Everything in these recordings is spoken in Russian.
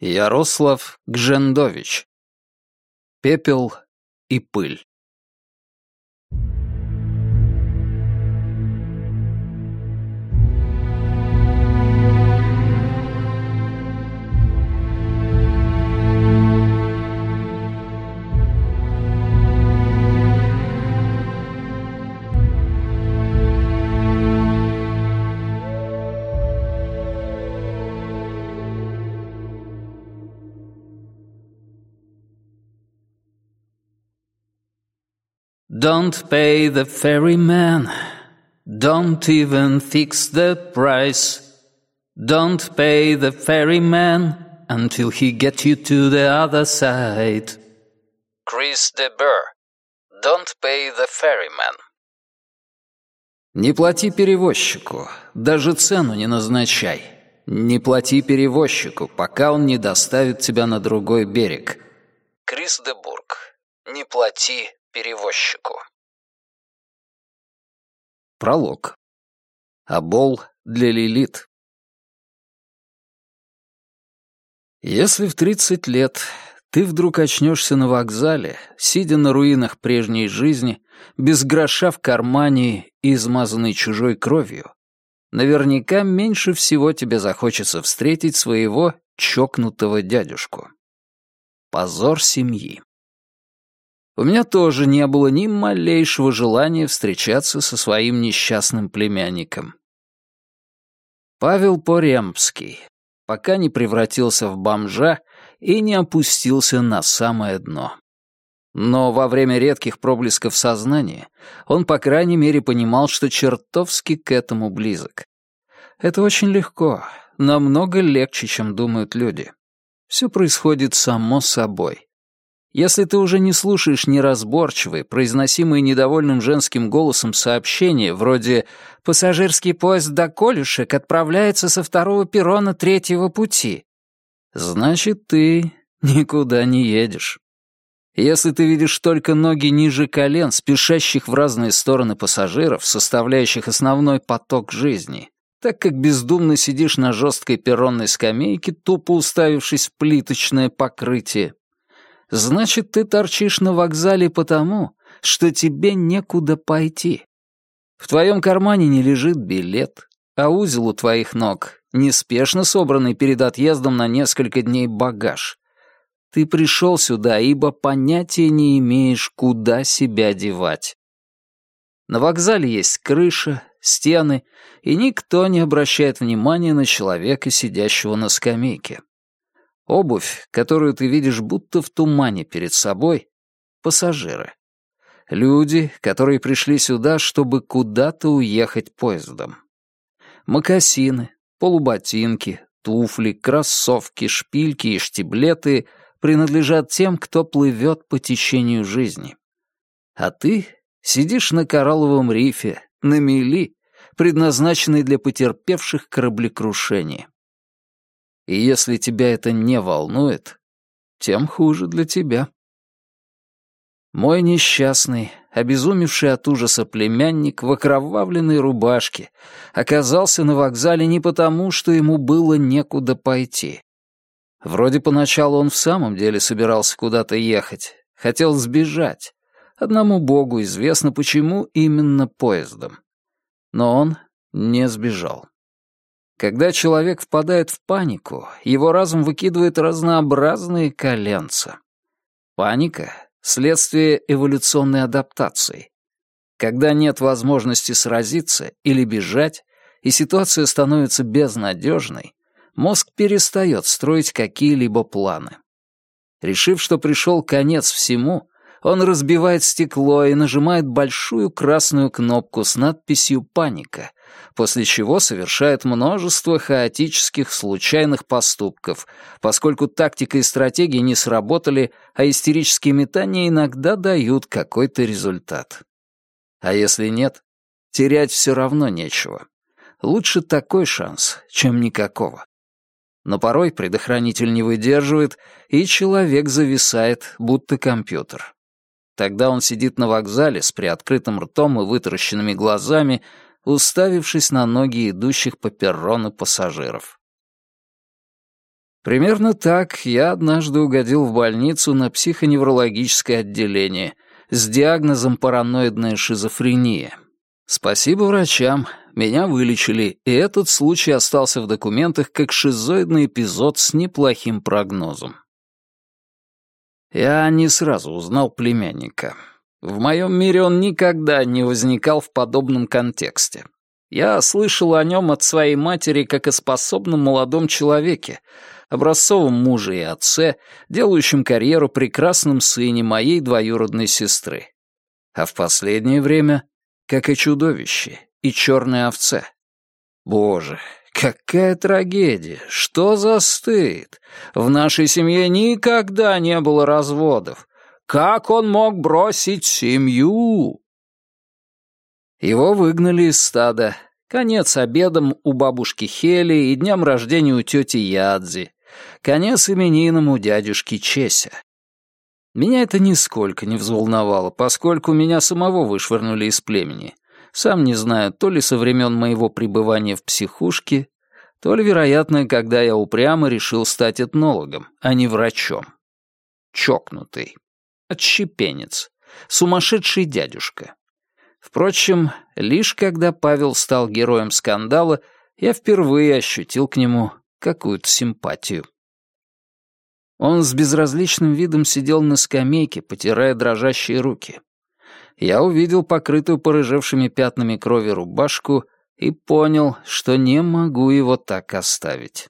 Ярослав Гжендович. Пепел и пыль. Don't pay the ferryman. Don't even fix the price. Don't pay the ferryman until he gets you to the other side. Chris de Burr. Don't pay the ferryman. Не плати перевозчику, даже цену не назначай. Не плати перевозчику, пока он не доставит тебя на другой берег. Крис де Бург. Не плати перевозчику. Пролог. Абол для Лилит. Если в 30 лет ты вдруг очнешься на вокзале, сидя на руинах прежней жизни, без гроша в кармане и измазанный чужой кровью, наверняка меньше всего тебе захочется встретить своего чокнутого дядюшку. Позор семьи. У меня тоже не было ни малейшего желания встречаться со своим несчастным племянником. Павел Поремский, пока не превратился в бомжа и не опустился на самое дно. Но во время редких проблесков сознания он, по крайней мере, понимал, что чертовски к этому близок. Это очень легко, намного легче, чем думают люди. Все происходит само собой. Если ты уже не слушаешь неразборчивые, произносимые недовольным женским голосом сообщения, вроде «Пассажирский поезд до Колюшек отправляется со второго перрона третьего пути», значит, ты никуда не едешь. Если ты видишь только ноги ниже колен, спешащих в разные стороны пассажиров, составляющих основной поток жизни, так как бездумно сидишь на жесткой перронной скамейке, тупо уставившись в плиточное покрытие, значит, ты торчишь на вокзале потому, что тебе некуда пойти. В твоем кармане не лежит билет, а узел у твоих ног — неспешно собранный перед отъездом на несколько дней багаж. Ты пришел сюда, ибо понятия не имеешь, куда себя девать. На вокзале есть крыша, стены, и никто не обращает внимания на человека, сидящего на скамейке. Обувь, которую ты видишь будто в тумане перед собой — пассажиры. Люди, которые пришли сюда, чтобы куда-то уехать поездом. Макасины, полуботинки, туфли, кроссовки, шпильки и штиблеты принадлежат тем, кто плывет по течению жизни. А ты сидишь на коралловом рифе, на мели, предназначенной для потерпевших кораблекрушение. И если тебя это не волнует, тем хуже для тебя. Мой несчастный, обезумевший от ужаса племянник в окровавленной рубашке оказался на вокзале не потому, что ему было некуда пойти. Вроде поначалу он в самом деле собирался куда-то ехать, хотел сбежать. Одному богу известно, почему именно поездом. Но он не сбежал. Когда человек впадает в панику, его разум выкидывает разнообразные коленца. Паника — следствие эволюционной адаптации. Когда нет возможности сразиться или бежать, и ситуация становится безнадежной, мозг перестает строить какие-либо планы. Решив, что пришел конец всему, он разбивает стекло и нажимает большую красную кнопку с надписью «Паника», после чего совершает множество хаотических случайных поступков, поскольку тактика и стратегия не сработали, а истерические метания иногда дают какой-то результат. А если нет, терять все равно нечего. Лучше такой шанс, чем никакого. Но порой предохранитель не выдерживает, и человек зависает, будто компьютер. Тогда он сидит на вокзале с приоткрытым ртом и вытаращенными глазами, уставившись на ноги идущих по перрону пассажиров. Примерно так я однажды угодил в больницу на психоневрологическое отделение с диагнозом параноидная шизофрения. Спасибо врачам, меня вылечили, и этот случай остался в документах как шизоидный эпизод с неплохим прогнозом. Я не сразу узнал племянника. В моем мире он никогда не возникал в подобном контексте. Я слышал о нем от своей матери как о способном молодом человеке, образцовом муже и отце, делающем карьеру прекрасном сыне моей двоюродной сестры. А в последнее время как и чудовище, и черной овце. Боже, какая трагедия! Что за стыд? В нашей семье никогда не было разводов. Как он мог бросить семью? Его выгнали из стада. Конец обедом у бабушки Хели и дням рождения у тети Ядзи. Конец именинам у дядюшки Чеся. Меня это нисколько не взволновало, поскольку меня самого вышвырнули из племени. Сам не знаю, то ли со времен моего пребывания в психушке, то ли, вероятно, когда я упрямо решил стать этнологом, а не врачом. Чокнутый. Отщепенец. Сумасшедший дядюшка. Впрочем, лишь когда Павел стал героем скандала, я впервые ощутил к нему какую-то симпатию. Он с безразличным видом сидел на скамейке, потирая дрожащие руки. Я увидел покрытую порыжевшими пятнами крови рубашку и понял, что не могу его так оставить.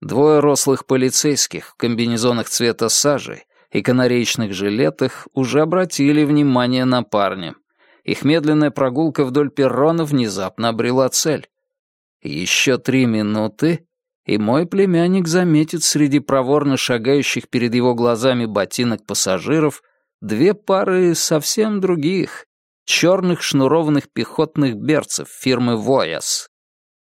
Двое рослых полицейских в комбинезонах цвета сажи и канареечных жилетах уже обратили внимание на парня. Их медленная прогулка вдоль перрона внезапно обрела цель. Еще три минуты, и мой племянник заметит среди проворно шагающих перед его глазами ботинок пассажиров две пары совсем других, черных шнурованных пехотных берцев фирмы «Вояс».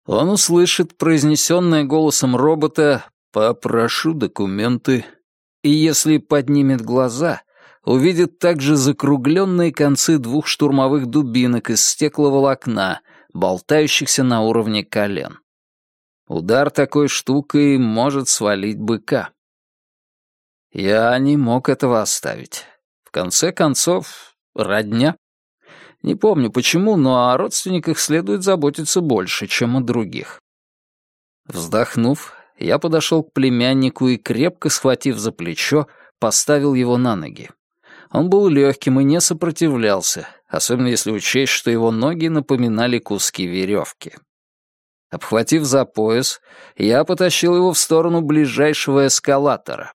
Он услышит произнесенное голосом робота «Попрошу документы», и если поднимет глаза, увидит также закругленные концы двух штурмовых дубинок из стекловолокна, болтающихся на уровне колен. Удар такой штукой может свалить быка. Я не мог этого оставить. В конце концов, родня. Не помню почему, но о родственниках следует заботиться больше, чем о других. Вздохнув, я подошел к племяннику и, крепко схватив за плечо, поставил его на ноги. Он был легким и не сопротивлялся, особенно если учесть, что его ноги напоминали куски веревки. Обхватив за пояс, я потащил его в сторону ближайшего эскалатора.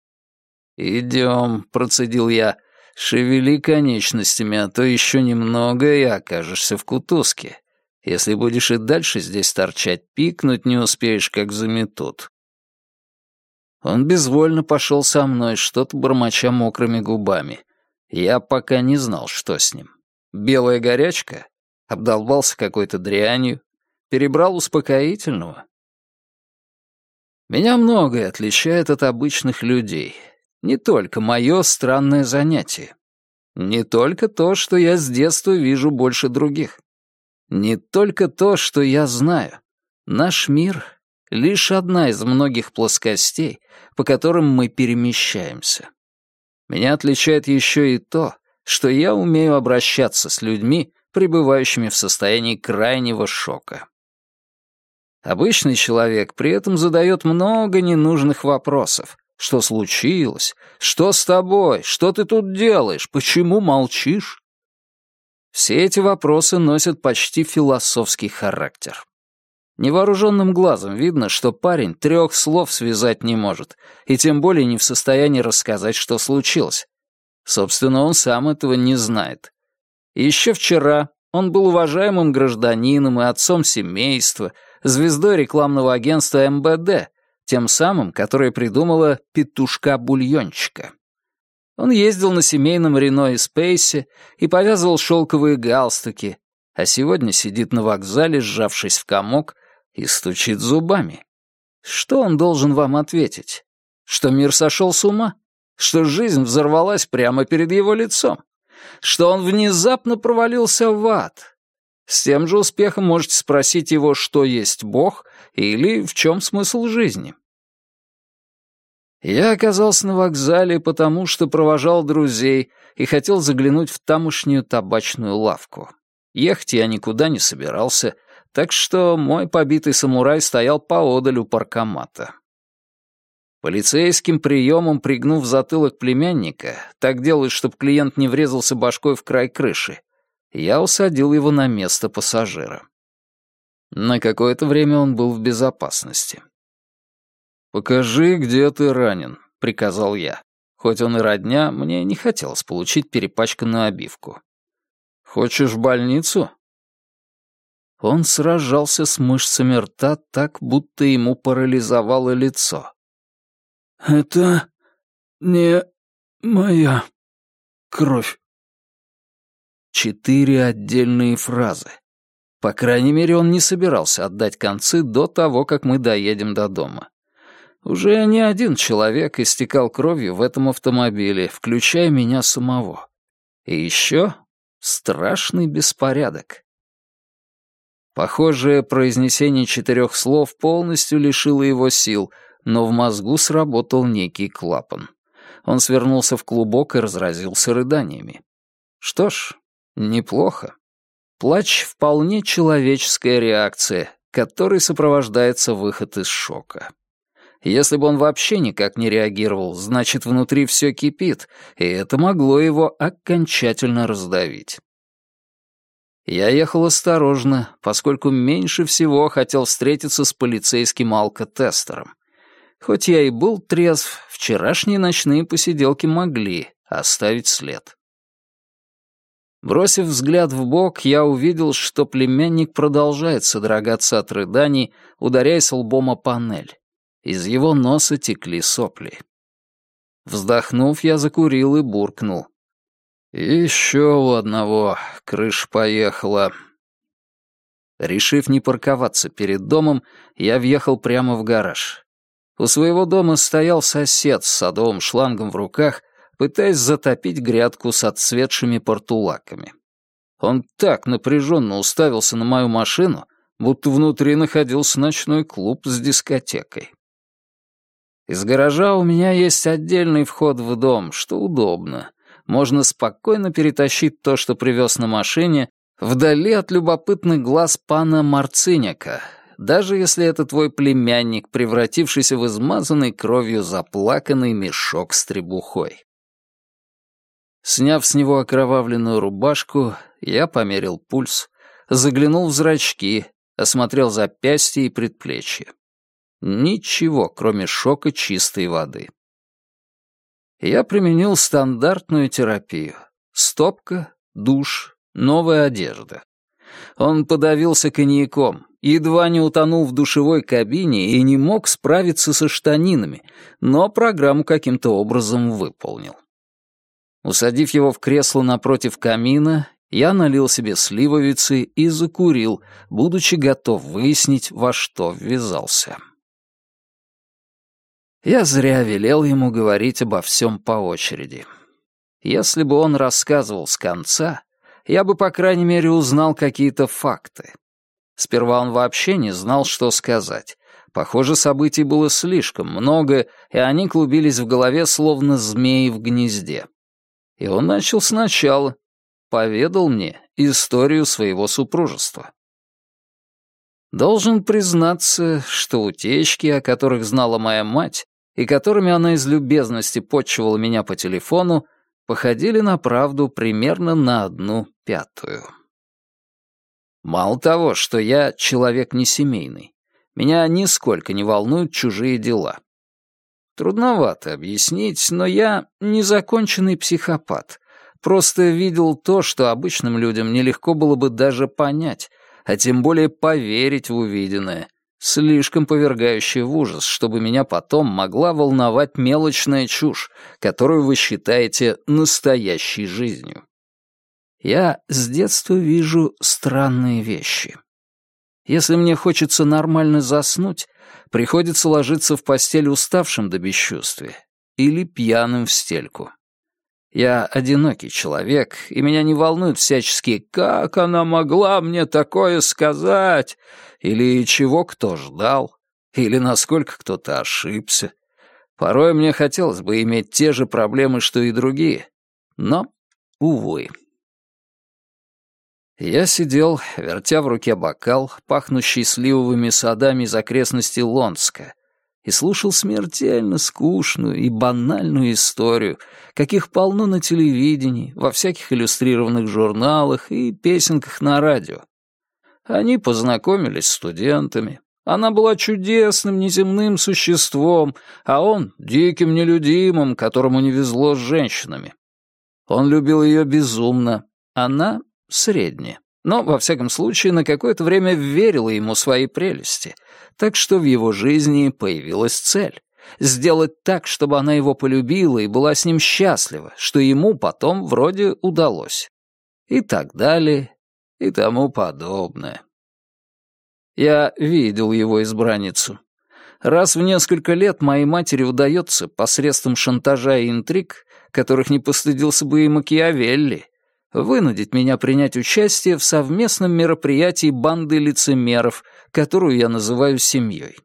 «Идем», — процедил я, — «шевели конечностями, а то еще немного и окажешься в кутузке. Если будешь и дальше здесь торчать, пикнуть не успеешь, как заметут». Он безвольно пошел со мной, что-то бормоча мокрыми губами. Я пока не знал, что с ним. Белая горячка? Обдолбался какой-то дрянью? Перебрал успокоительного? Меня многое отличает от обычных людей. Не только мое странное занятие. Не только то, что я с детства вижу больше других. Не только то, что я знаю. Наш мир лишь одна из многих плоскостей, по которым мы перемещаемся. Меня отличает еще и то, что я умею обращаться с людьми, пребывающими в состоянии крайнего шока. Обычный человек при этом задает много ненужных вопросов. Что случилось? Что с тобой? Что ты тут делаешь? Почему молчишь? Все эти вопросы носят почти философский характер. Невооруженным глазом видно, что парень трех слов связать не может, и тем более не в состоянии рассказать, что случилось. Собственно, он сам этого не знает. Еще вчера он был уважаемым гражданином и отцом семейства, звездой рекламного агентства МБД, тем самым, которое придумало петушка-бульончика. Он ездил на семейном Рено и Спейсе и повязывал шелковые галстуки, а сегодня сидит на вокзале, сжавшись в комок, и стучит зубами. Что он должен вам ответить? Что мир сошел с ума? Что жизнь взорвалась прямо перед его лицом? Что он внезапно провалился в ад? С тем же успехом можете спросить его, что есть Бог или в чем смысл жизни. Я оказался на вокзале, потому что провожал друзей и хотел заглянуть в тамошнюю табачную лавку. Ехать я никуда не собирался, так что мой побитый самурай стоял поодаль у паркомата. Полицейским приемом пригнув затылок племянника, так делают, чтобы клиент не врезался башкой в край крыши, я усадил его на место пассажира. На какое-то время он был в безопасности. «Покажи, где ты ранен», — приказал я. Хоть он и родня, мне не хотелось получить перепачканную обивку. «Хочешь в больницу?» Он сражался с мышцами рта так, будто ему парализовало лицо. «Это не моя кровь». Четыре отдельные фразы. По крайней мере, он не собирался отдать концы до того, как мы доедем до дома. Уже не один человек истекал кровью в этом автомобиле, включая меня самого. И еще страшный беспорядок. Похоже, произнесение четырех слов полностью лишило его сил, но в мозгу сработал некий клапан. Он свернулся в клубок и разразился рыданиями. Что ж, неплохо. Плач — вполне человеческая реакция, которой сопровождается выход из шока. Если бы он вообще никак не реагировал, значит, внутри все кипит, и это могло его окончательно раздавить. Я ехал осторожно, поскольку меньше всего хотел встретиться с полицейским алкотестером. Хоть я и был трезв, вчерашние ночные посиделки могли оставить след. Бросив взгляд в бок, я увидел, что племянник продолжает содрогаться от рыданий, ударяясь лбом о панель. Из его носа текли сопли. Вздохнув, я закурил и буркнул. «Еще у одного крыша поехала». Решив не парковаться перед домом, я въехал прямо в гараж. У своего дома стоял сосед с садовым шлангом в руках, пытаясь затопить грядку с отцветшими портулаками. Он так напряженно уставился на мою машину, будто внутри находился ночной клуб с дискотекой. Из гаража у меня есть отдельный вход в дом, что удобно. Можно спокойно перетащить то, что привез на машине, вдали от любопытных глаз пана Марциняка, даже если это твой племянник, превратившийся в измазанный кровью заплаканный мешок с требухой. Сняв с него окровавленную рубашку, я померил пульс, заглянул в зрачки, осмотрел запястье и предплечье. Ничего, кроме шока чистой воды. Я применил стандартную терапию. Стопка, душ, новая одежда. Он подавился коньяком, едва не утонул в душевой кабине и не мог справиться со штанинами, но программу каким-то образом выполнил. Усадив его в кресло напротив камина, я налил себе сливовицы и закурил, будучи готов выяснить, во что ввязался. Я зря велел ему говорить обо всем по очереди. Если бы он рассказывал с конца, я бы, по крайней мере, узнал какие-то факты. Сперва он вообще не знал, что сказать. Похоже, событий было слишком много, и они клубились в голове, словно змеи в гнезде. И он начал сначала. Поведал мне историю своего супружества. Должен признаться, что утечки, о которых знала моя мать, и которыми она из любезности подчивала меня по телефону, походили на правду примерно на одну пятую. Мало того, что я человек несемейный, меня нисколько не волнуют чужие дела. Трудновато объяснить, но я незаконченный психопат. Просто видел то, что обычным людям нелегко было бы даже понять, а тем более поверить в увиденное — слишком повергающее в ужас, чтобы меня потом могла волновать мелочная чушь, которую вы считаете настоящей жизнью. Я с детства вижу странные вещи. Если мне хочется нормально заснуть, приходится ложиться в постель уставшим до бесчувствия или пьяным в стельку. Я одинокий человек, и меня не волнуют всяческие «как она могла мне такое сказать?» или «чего кто ждал?» или «насколько кто-то ошибся». Порой мне хотелось бы иметь те же проблемы, что и другие, но, увы. Я сидел, вертя в руке бокал, пахнущий сливовыми садами из окрестностей Лонска, и слушал смертельно скучную и банальную историю, каких полно на телевидении, во всяких иллюстрированных журналах и песенках на радио. Они познакомились с студентами. Она была чудесным неземным существом, а он — диким нелюдимым, которому не везло с женщинами. Он любил ее безумно, она средне. Но, во всяком случае, на какое-то время верила ему свои прелести, так что в его жизни появилась цель — сделать так, чтобы она его полюбила и была с ним счастлива, что ему потом вроде удалось. И так далее, и тому подобное. Я видел его избранницу. Раз в несколько лет моей матери удается посредством шантажа и интриг, которых не постыдился бы и Макиавелли, вынудить меня принять участие в совместном мероприятии банды лицемеров, которую я называю семьей.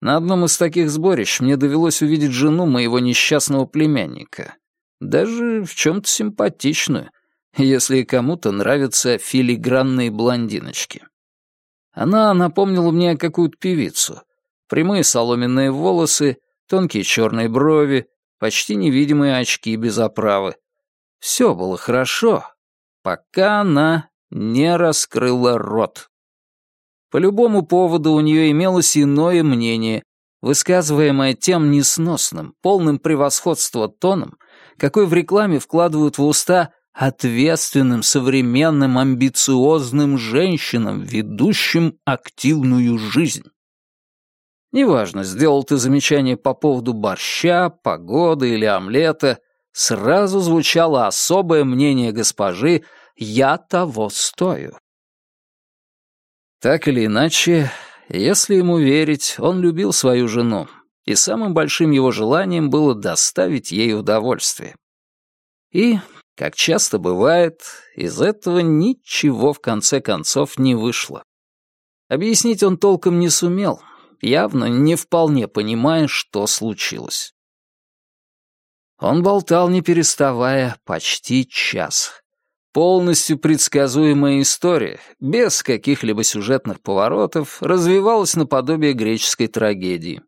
На одном из таких сборищ мне довелось увидеть жену моего несчастного племянника. Даже в чем-то симпатичную, если кому-то нравятся филигранные блондиночки. Она напомнила мне какую-то певицу. Прямые соломенные волосы, тонкие черные брови, почти невидимые очки без оправы. Все было хорошо, пока она не раскрыла рот. По любому поводу у нее имелось иное мнение, высказываемое тем несносным, полным превосходства тоном, какой в рекламе вкладывают в уста ответственным, современным, амбициозным женщинам, ведущим активную жизнь. Неважно, сделал ты замечание по поводу борща, погоды или омлета — сразу звучало особое мнение госпожи «я того стою». Так или иначе, если ему верить, он любил свою жену, и самым большим его желанием было доставить ей удовольствие. И, как часто бывает, из этого ничего в конце концов не вышло. Объяснить он толком не сумел, явно не вполне понимая, что случилось. Он болтал, не переставая, почти час. Полностью предсказуемая история, без каких-либо сюжетных поворотов, развивалась наподобие греческой трагедии.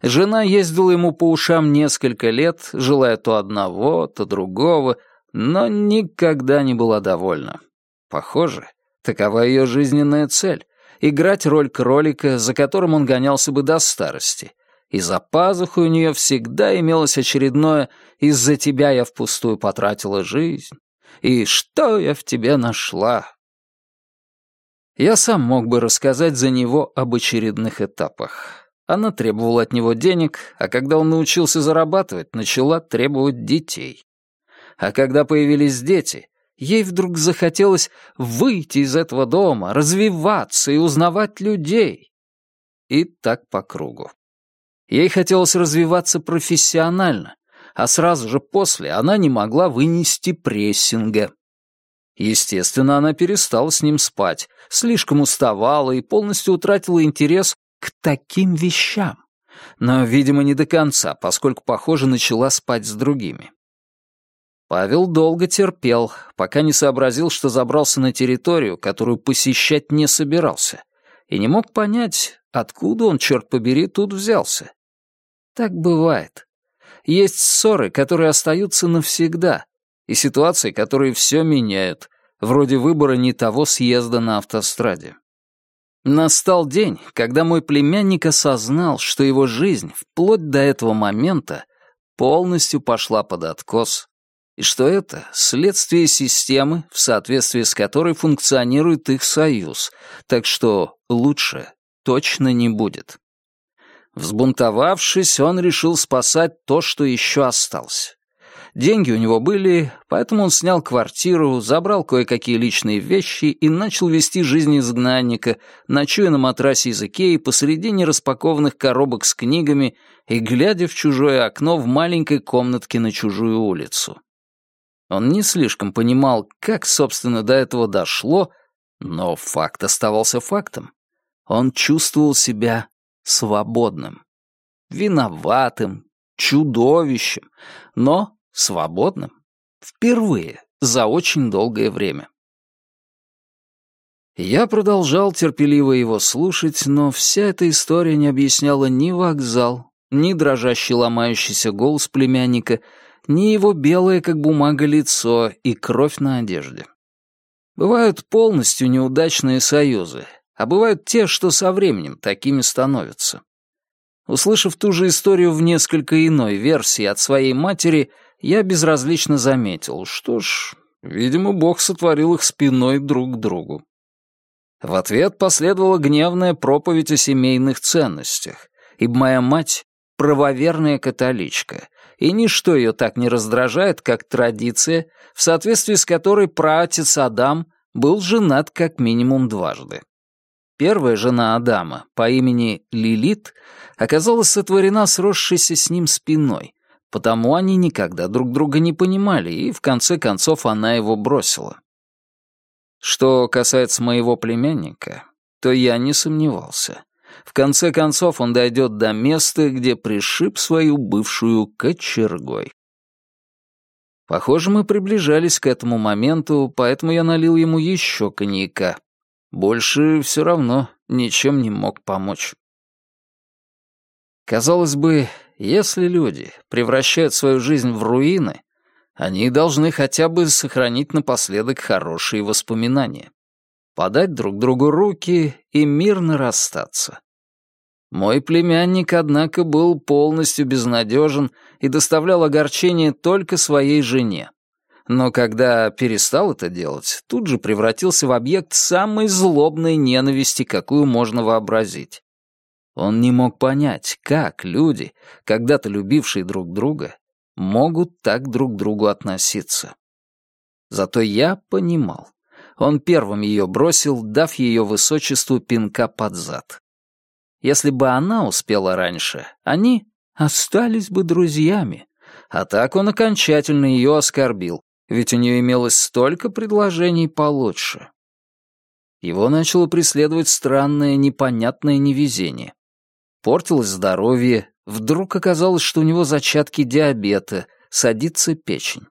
Жена ездила ему по ушам несколько лет, желая то одного, то другого, но никогда не была довольна. Похоже, такова ее жизненная цель — играть роль кролика, за которым он гонялся бы до старости, и за пазухой у нее всегда имелось очередное «из-за тебя я впустую потратила жизнь» и «что я в тебе нашла». Я сам мог бы рассказать за него об очередных этапах. Она требовала от него денег, а когда он научился зарабатывать, начала требовать детей. А когда появились дети, ей вдруг захотелось выйти из этого дома, развиваться и узнавать людей. И так по кругу. Ей хотелось развиваться профессионально, а сразу же после она не могла вынести прессинга. Естественно, она перестала с ним спать, слишком уставала и полностью утратила интерес к таким вещам. Но, видимо, не до конца, поскольку, похоже, начала спать с другими. Павел долго терпел, пока не сообразил, что забрался на территорию, которую посещать не собирался, и не мог понять, откуда он, черт побери, тут взялся. Так бывает. Есть ссоры, которые остаются навсегда, и ситуации, которые все меняют, вроде выбора не того съезда на автостраде. Настал день, когда мой племянник осознал, что его жизнь вплоть до этого момента полностью пошла под откос, и что это следствие системы, в соответствии с которой функционирует их союз, так что лучше точно не будет. Взбунтовавшись, он решил спасать то, что еще осталось. Деньги у него были, поэтому он снял квартиру, забрал кое-какие личные вещи и начал вести жизнь изгнанника, ночуя на матрасе из Икеи посреди нераспакованных коробок с книгами и глядя в чужое окно в маленькой комнатке на чужую улицу. Он не слишком понимал, как, собственно, до этого дошло, но факт оставался фактом. Он чувствовал себя свободным. виноватым, чудовищем, но свободным. Впервые за очень долгое время. Я продолжал терпеливо его слушать, но вся эта история не объясняла ни вокзал, ни дрожащий ломающийся голос племянника, ни его белое, как бумага, лицо и кровь на одежде. Бывают полностью неудачные союзы, а бывают те, что со временем такими становятся. Услышав ту же историю в несколько иной версии от своей матери, я безразлично заметил, что ж, видимо, Бог сотворил их спиной друг к другу. В ответ последовала гневная проповедь о семейных ценностях, ибо моя мать — правоверная католичка, и ничто ее так не раздражает, как традиция, в соответствии с которой праотец Адам был женат как минимум дважды. Первая жена Адама по имени Лилит оказалась сотворена сросшейся с ним спиной, потому они никогда друг друга не понимали, и в конце концов она его бросила. Что касается моего племянника, то я не сомневался. В конце концов он дойдет до места, где пришиб свою бывшую кочергой. Похоже, мы приближались к этому моменту, поэтому я налил ему еще коньяка. Больше все равно ничем не мог помочь. Казалось бы, если люди превращают свою жизнь в руины, они должны хотя бы сохранить напоследок хорошие воспоминания, подать друг другу руки и мирно расстаться. Мой племянник, однако, был полностью безнадежен и доставлял огорчение только своей жене. Но когда перестал это делать, тут же превратился в объект самой злобной ненависти, какую можно вообразить. Он не мог понять, как люди, когда-то любившие друг друга, могут так друг к другу относиться. Зато я понимал. Он первым ее бросил, дав ее высочеству пинка под зад. Если бы она успела раньше, они остались бы друзьями. А так он окончательно ее оскорбил, ведь у нее имелось столько предложений получше. Его начало преследовать странное, непонятное невезение. Портилось здоровье, вдруг оказалось, что у него зачатки диабета, садится печень.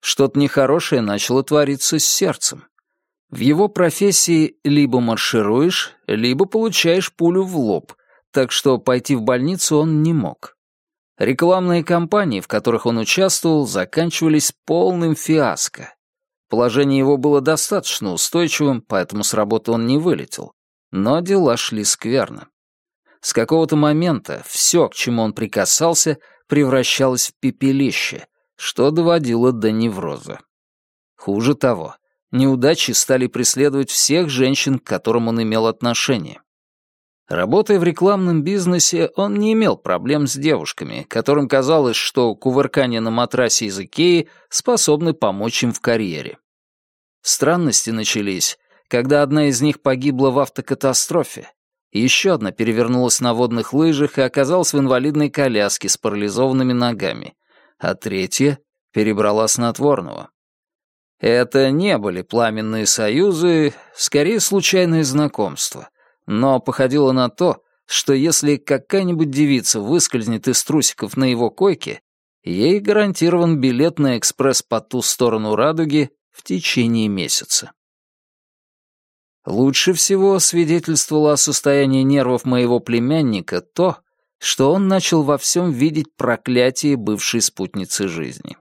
Что-то нехорошее начало твориться с сердцем. В его профессии либо маршируешь, либо получаешь пулю в лоб, так что пойти в больницу он не мог. Рекламные кампании, в которых он участвовал, заканчивались полным фиаско. Положение его было достаточно устойчивым, поэтому с работы он не вылетел. Но дела шли скверно. С какого-то момента все, к чему он прикасался, превращалось в пепелище, что доводило до невроза. Хуже того, неудачи стали преследовать всех женщин, к которым он имел отношение. Работая в рекламном бизнесе, он не имел проблем с девушками, которым казалось, что кувыркание на матрасе из Икеи способны помочь им в карьере. Странности начались, когда одна из них погибла в автокатастрофе, еще одна перевернулась на водных лыжах и оказалась в инвалидной коляске с парализованными ногами, а третья перебрала снотворного. Это не были пламенные союзы, скорее случайные знакомства, но походило на то, что если какая-нибудь девица выскользнет из трусиков на его койке, ей гарантирован билет на экспресс по ту сторону радуги в течение месяца. Лучше всего свидетельствовало о состоянии нервов моего племянника то, что он начал во всем видеть проклятие бывшей спутницы жизни.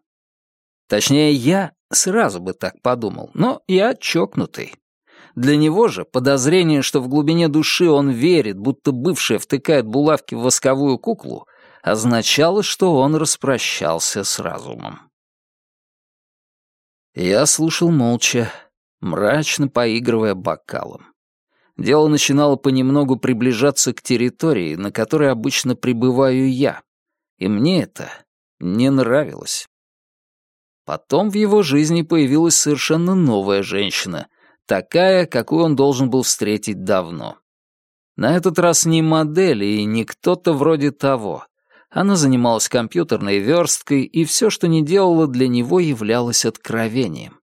Точнее, я сразу бы так подумал, но я чокнутый. Для него же подозрение, что в глубине души он верит, будто бывшая втыкает булавки в восковую куклу, означало, что он распрощался с разумом. Я слушал молча, мрачно поигрывая бокалом. Дело начинало понемногу приближаться к территории, на которой обычно пребываю я, и мне это не нравилось. Потом в его жизни появилась совершенно новая женщина, Такая, какую он должен был встретить давно. На этот раз не модель и не кто-то вроде того. Она занималась компьютерной версткой, и все, что не делала, для него являлось откровением.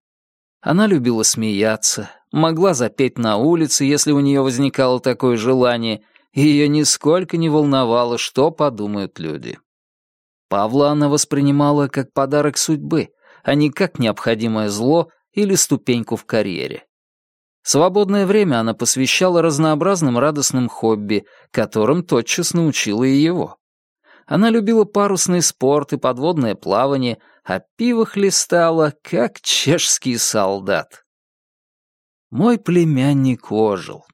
Она любила смеяться, могла запеть на улице, если у нее возникало такое желание, и ее нисколько не волновало, что подумают люди. Павла она воспринимала как подарок судьбы, а не как необходимое зло или ступеньку в карьере. Свободное время она посвящала разнообразным радостным хобби, которым тотчас научила и его. Она любила парусный спорт и подводное плавание, а пиво хлестала, как чешский солдат. Мой племянник ожил.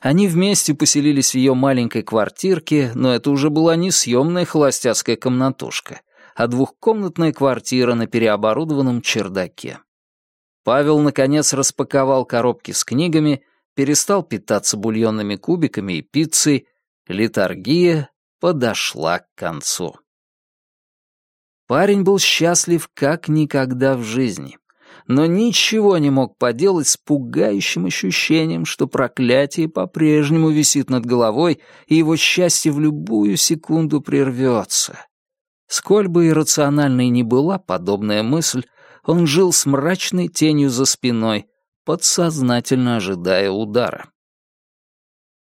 Они вместе поселились в ее маленькой квартирке, но это уже была не съемная холостяцкая комнатушка, а двухкомнатная квартира на переоборудованном чердаке. Павел, наконец, распаковал коробки с книгами, перестал питаться бульонными кубиками и пиццей, литургия подошла к концу. Парень был счастлив как никогда в жизни, но ничего не мог поделать с пугающим ощущением, что проклятие по-прежнему висит над головой, и его счастье в любую секунду прервется. Сколь бы иррациональной ни была подобная мысль, он жил с мрачной тенью за спиной, подсознательно ожидая удара.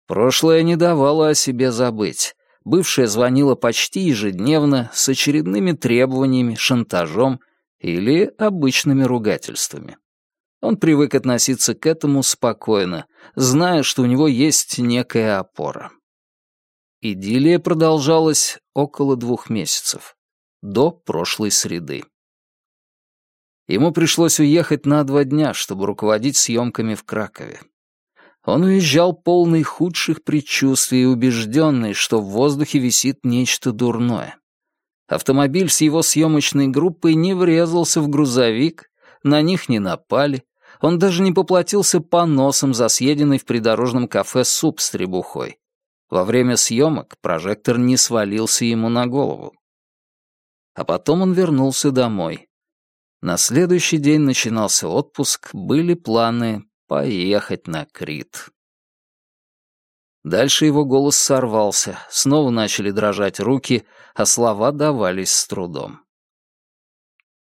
Прошлое не давало о себе забыть. Бывшая звонила почти ежедневно с очередными требованиями, шантажом или обычными ругательствами. Он привык относиться к этому спокойно, зная, что у него есть некая опора. Идиллия продолжалась около двух месяцев, до прошлой среды. Ему пришлось уехать на два дня, чтобы руководить съемками в Кракове. Он уезжал полный худших предчувствий и убежденный, что в воздухе висит нечто дурное. Автомобиль с его съемочной группой не врезался в грузовик, на них не напали, он даже не поплатился поносом за съеденный в придорожном кафе суп с требухой. Во время съемок прожектор не свалился ему на голову. А потом он вернулся домой. На следующий день начинался отпуск, были планы поехать на Крит. Дальше его голос сорвался, снова начали дрожать руки, а слова давались с трудом.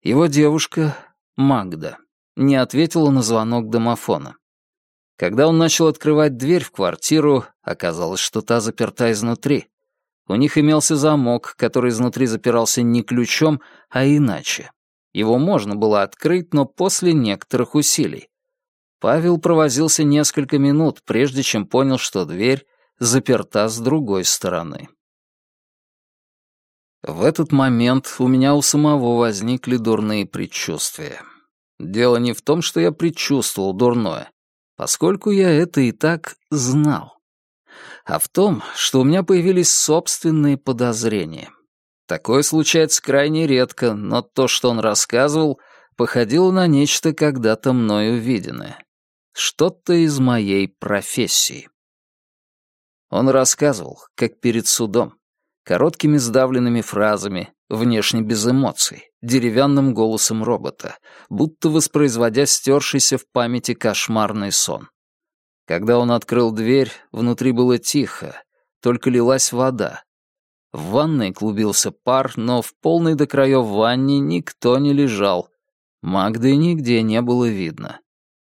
Его девушка, Магда, не ответила на звонок домофона. Когда он начал открывать дверь в квартиру, оказалось, что та заперта изнутри. У них имелся замок, который изнутри запирался не ключом, а иначе. Его можно было открыть, но после некоторых усилий. Павел провозился несколько минут, прежде чем понял, что дверь заперта с другой стороны. В этот момент у меня у самого возникли дурные предчувствия. Дело не в том, что я предчувствовал дурное, поскольку я это и так знал, а в том, что у меня появились собственные подозрения. Такое случается крайне редко, но то, что он рассказывал, походило на нечто когда-то мною виденное. Что-то из моей профессии. Он рассказывал, как перед судом, короткими сдавленными фразами, внешне без эмоций, деревянным голосом робота, будто воспроизводя стершийся в памяти кошмарный сон. Когда он открыл дверь, внутри было тихо, только лилась вода, в ванной клубился пар, но в полной до краев ванне никто не лежал. Магды нигде не было видно.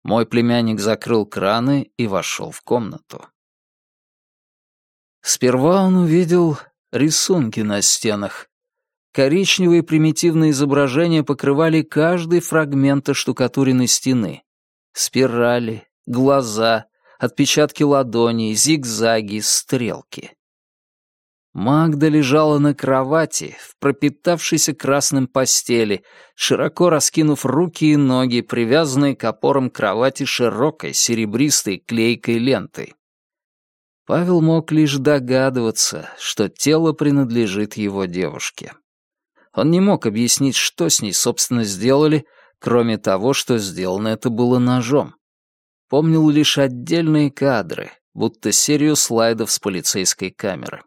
Мой племянник закрыл краны и вошел в комнату. Сперва он увидел рисунки на стенах. Коричневые примитивные изображения покрывали каждый фрагмент оштукатуренной стены. Спирали, глаза, отпечатки ладоней, зигзаги, стрелки. Магда лежала на кровати, в пропитавшейся красным постели, широко раскинув руки и ноги, привязанные к опорам кровати широкой серебристой клейкой лентой. Павел мог лишь догадываться, что тело принадлежит его девушке. Он не мог объяснить, что с ней, собственно, сделали, кроме того, что сделано это было ножом. Помнил лишь отдельные кадры, будто серию слайдов с полицейской камеры.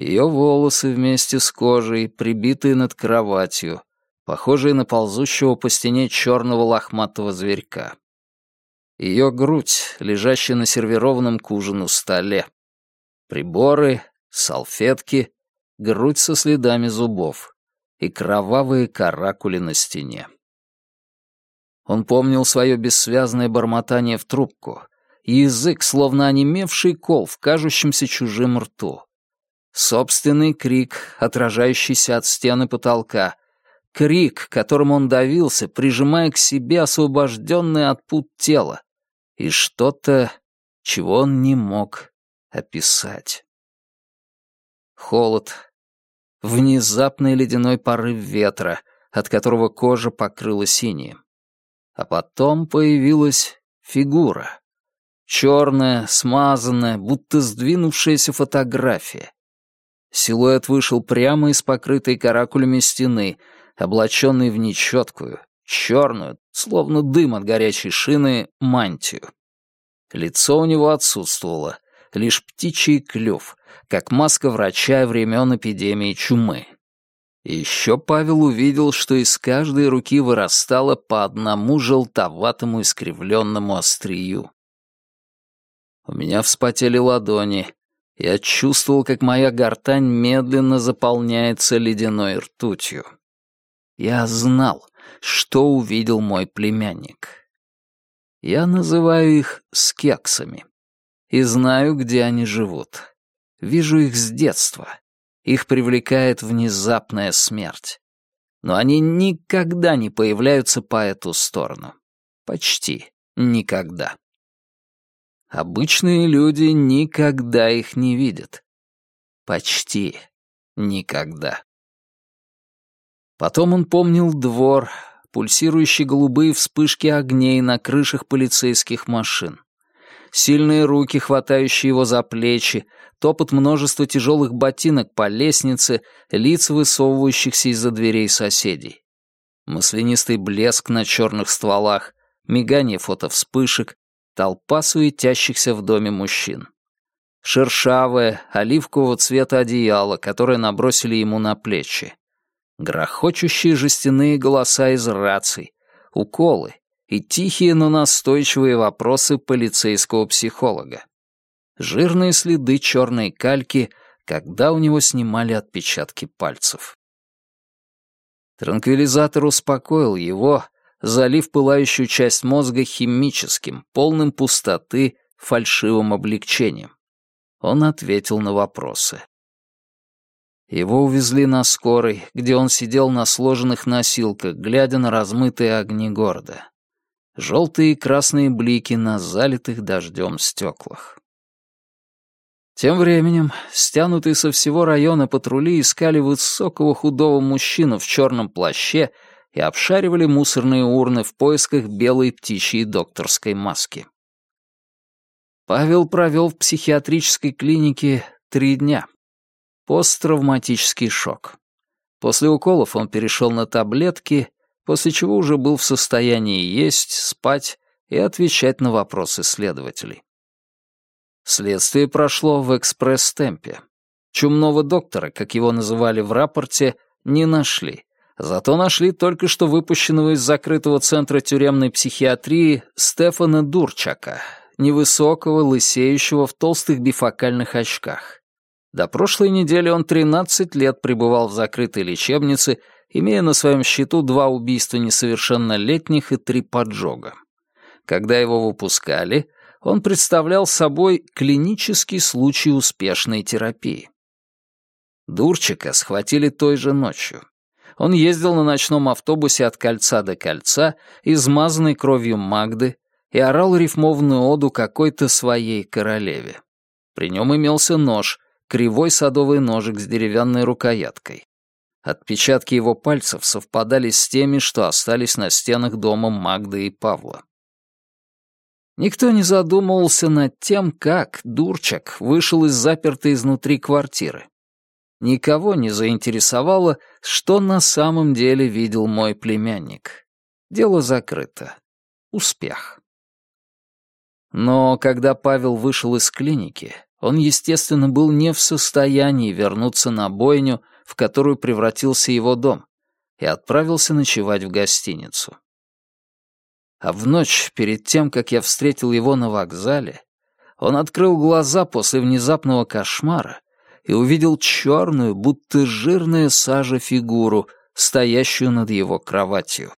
Ее волосы вместе с кожей, прибитые над кроватью, похожие на ползущего по стене черного лохматого зверька. Ее грудь, лежащая на сервированном к ужину столе. Приборы, салфетки, грудь со следами зубов и кровавые каракули на стене. Он помнил свое бессвязное бормотание в трубку, язык, словно онемевший кол в кажущемся чужим рту. Собственный крик, отражающийся от стены потолка. Крик, которым он давился, прижимая к себе освобожденное от пут тело. И что-то, чего он не мог описать. Холод. Внезапный ледяной порыв ветра, от которого кожа покрыла синим. А потом появилась фигура. Черная, смазанная, будто сдвинувшаяся фотография. Силуэт вышел прямо из покрытой каракулями стены, облаченный в нечеткую, черную, словно дым от горячей шины, мантию. Лицо у него отсутствовало, лишь птичий клюв, как маска врача времен эпидемии чумы. еще Павел увидел, что из каждой руки вырастало по одному желтоватому искривленному острию. У меня вспотели ладони. Я чувствовал, как моя гортань медленно заполняется ледяной ртутью. Я знал, что увидел мой племянник. Я называю их скексами. И знаю, где они живут. Вижу их с детства. Их привлекает внезапная смерть. Но они никогда не появляются по эту сторону. Почти никогда. Обычные люди никогда их не видят. Почти никогда. Потом он помнил двор, пульсирующие голубые вспышки огней на крышах полицейских машин. Сильные руки, хватающие его за плечи, топот множества тяжелых ботинок по лестнице, лиц, высовывающихся из-за дверей соседей. Маслянистый блеск на черных стволах, мигание фотовспышек, толпа суетящихся в доме мужчин. Шершавое, оливкового цвета одеяло, которое набросили ему на плечи грохочущие жестяные голоса из раций, уколы и тихие, но настойчивые вопросы полицейского психолога. Жирные следы черной кальки, когда у него снимали отпечатки пальцев. Транквилизатор успокоил его, залив пылающую часть мозга химическим, полным пустоты, фальшивым облегчением. Он ответил на вопросы. Его увезли на скорой, где он сидел на сложенных носилках, глядя на размытые огни города. Желтые и красные блики на залитых дождем стеклах. Тем временем, стянутые со всего района патрули искали высокого худого мужчину в черном плаще и обшаривали мусорные урны в поисках белой птичьей докторской маски. Павел провел в психиатрической клинике три дня. Посттравматический шок. После уколов он перешел на таблетки, после чего уже был в состоянии есть, спать и отвечать на вопросы следователей. Следствие прошло в экспресс-темпе. Чумного доктора, как его называли в рапорте, не нашли. Зато нашли только что выпущенного из закрытого центра тюремной психиатрии Стефана Дурчака, невысокого, лысеющего в толстых бифокальных очках. До прошлой недели он 13 лет пребывал в закрытой лечебнице, имея на своем счету два убийства несовершеннолетних и три поджога. Когда его выпускали, он представлял собой клинический случай успешной терапии. Дурчика схватили той же ночью. Он ездил на ночном автобусе от кольца до кольца, измазанный кровью Магды, и орал рифмованную оду какой-то своей королеве. При нем имелся нож — кривой садовый ножик с деревянной рукояткой. Отпечатки его пальцев совпадали с теми, что остались на стенах дома Магды и Павла. Никто не задумывался над тем, как Дурчак вышел из запертой изнутри квартиры. Никого не заинтересовало, что на самом деле видел мой племянник. Дело закрыто. Успех. Но когда Павел вышел из клиники, он, естественно, был не в состоянии вернуться на бойню, в которую превратился его дом, и отправился ночевать в гостиницу. А в ночь, перед тем, как я встретил его на вокзале, он открыл глаза после внезапного кошмара и увидел черную, будто жирная сажа фигуру, стоящую над его кроватью.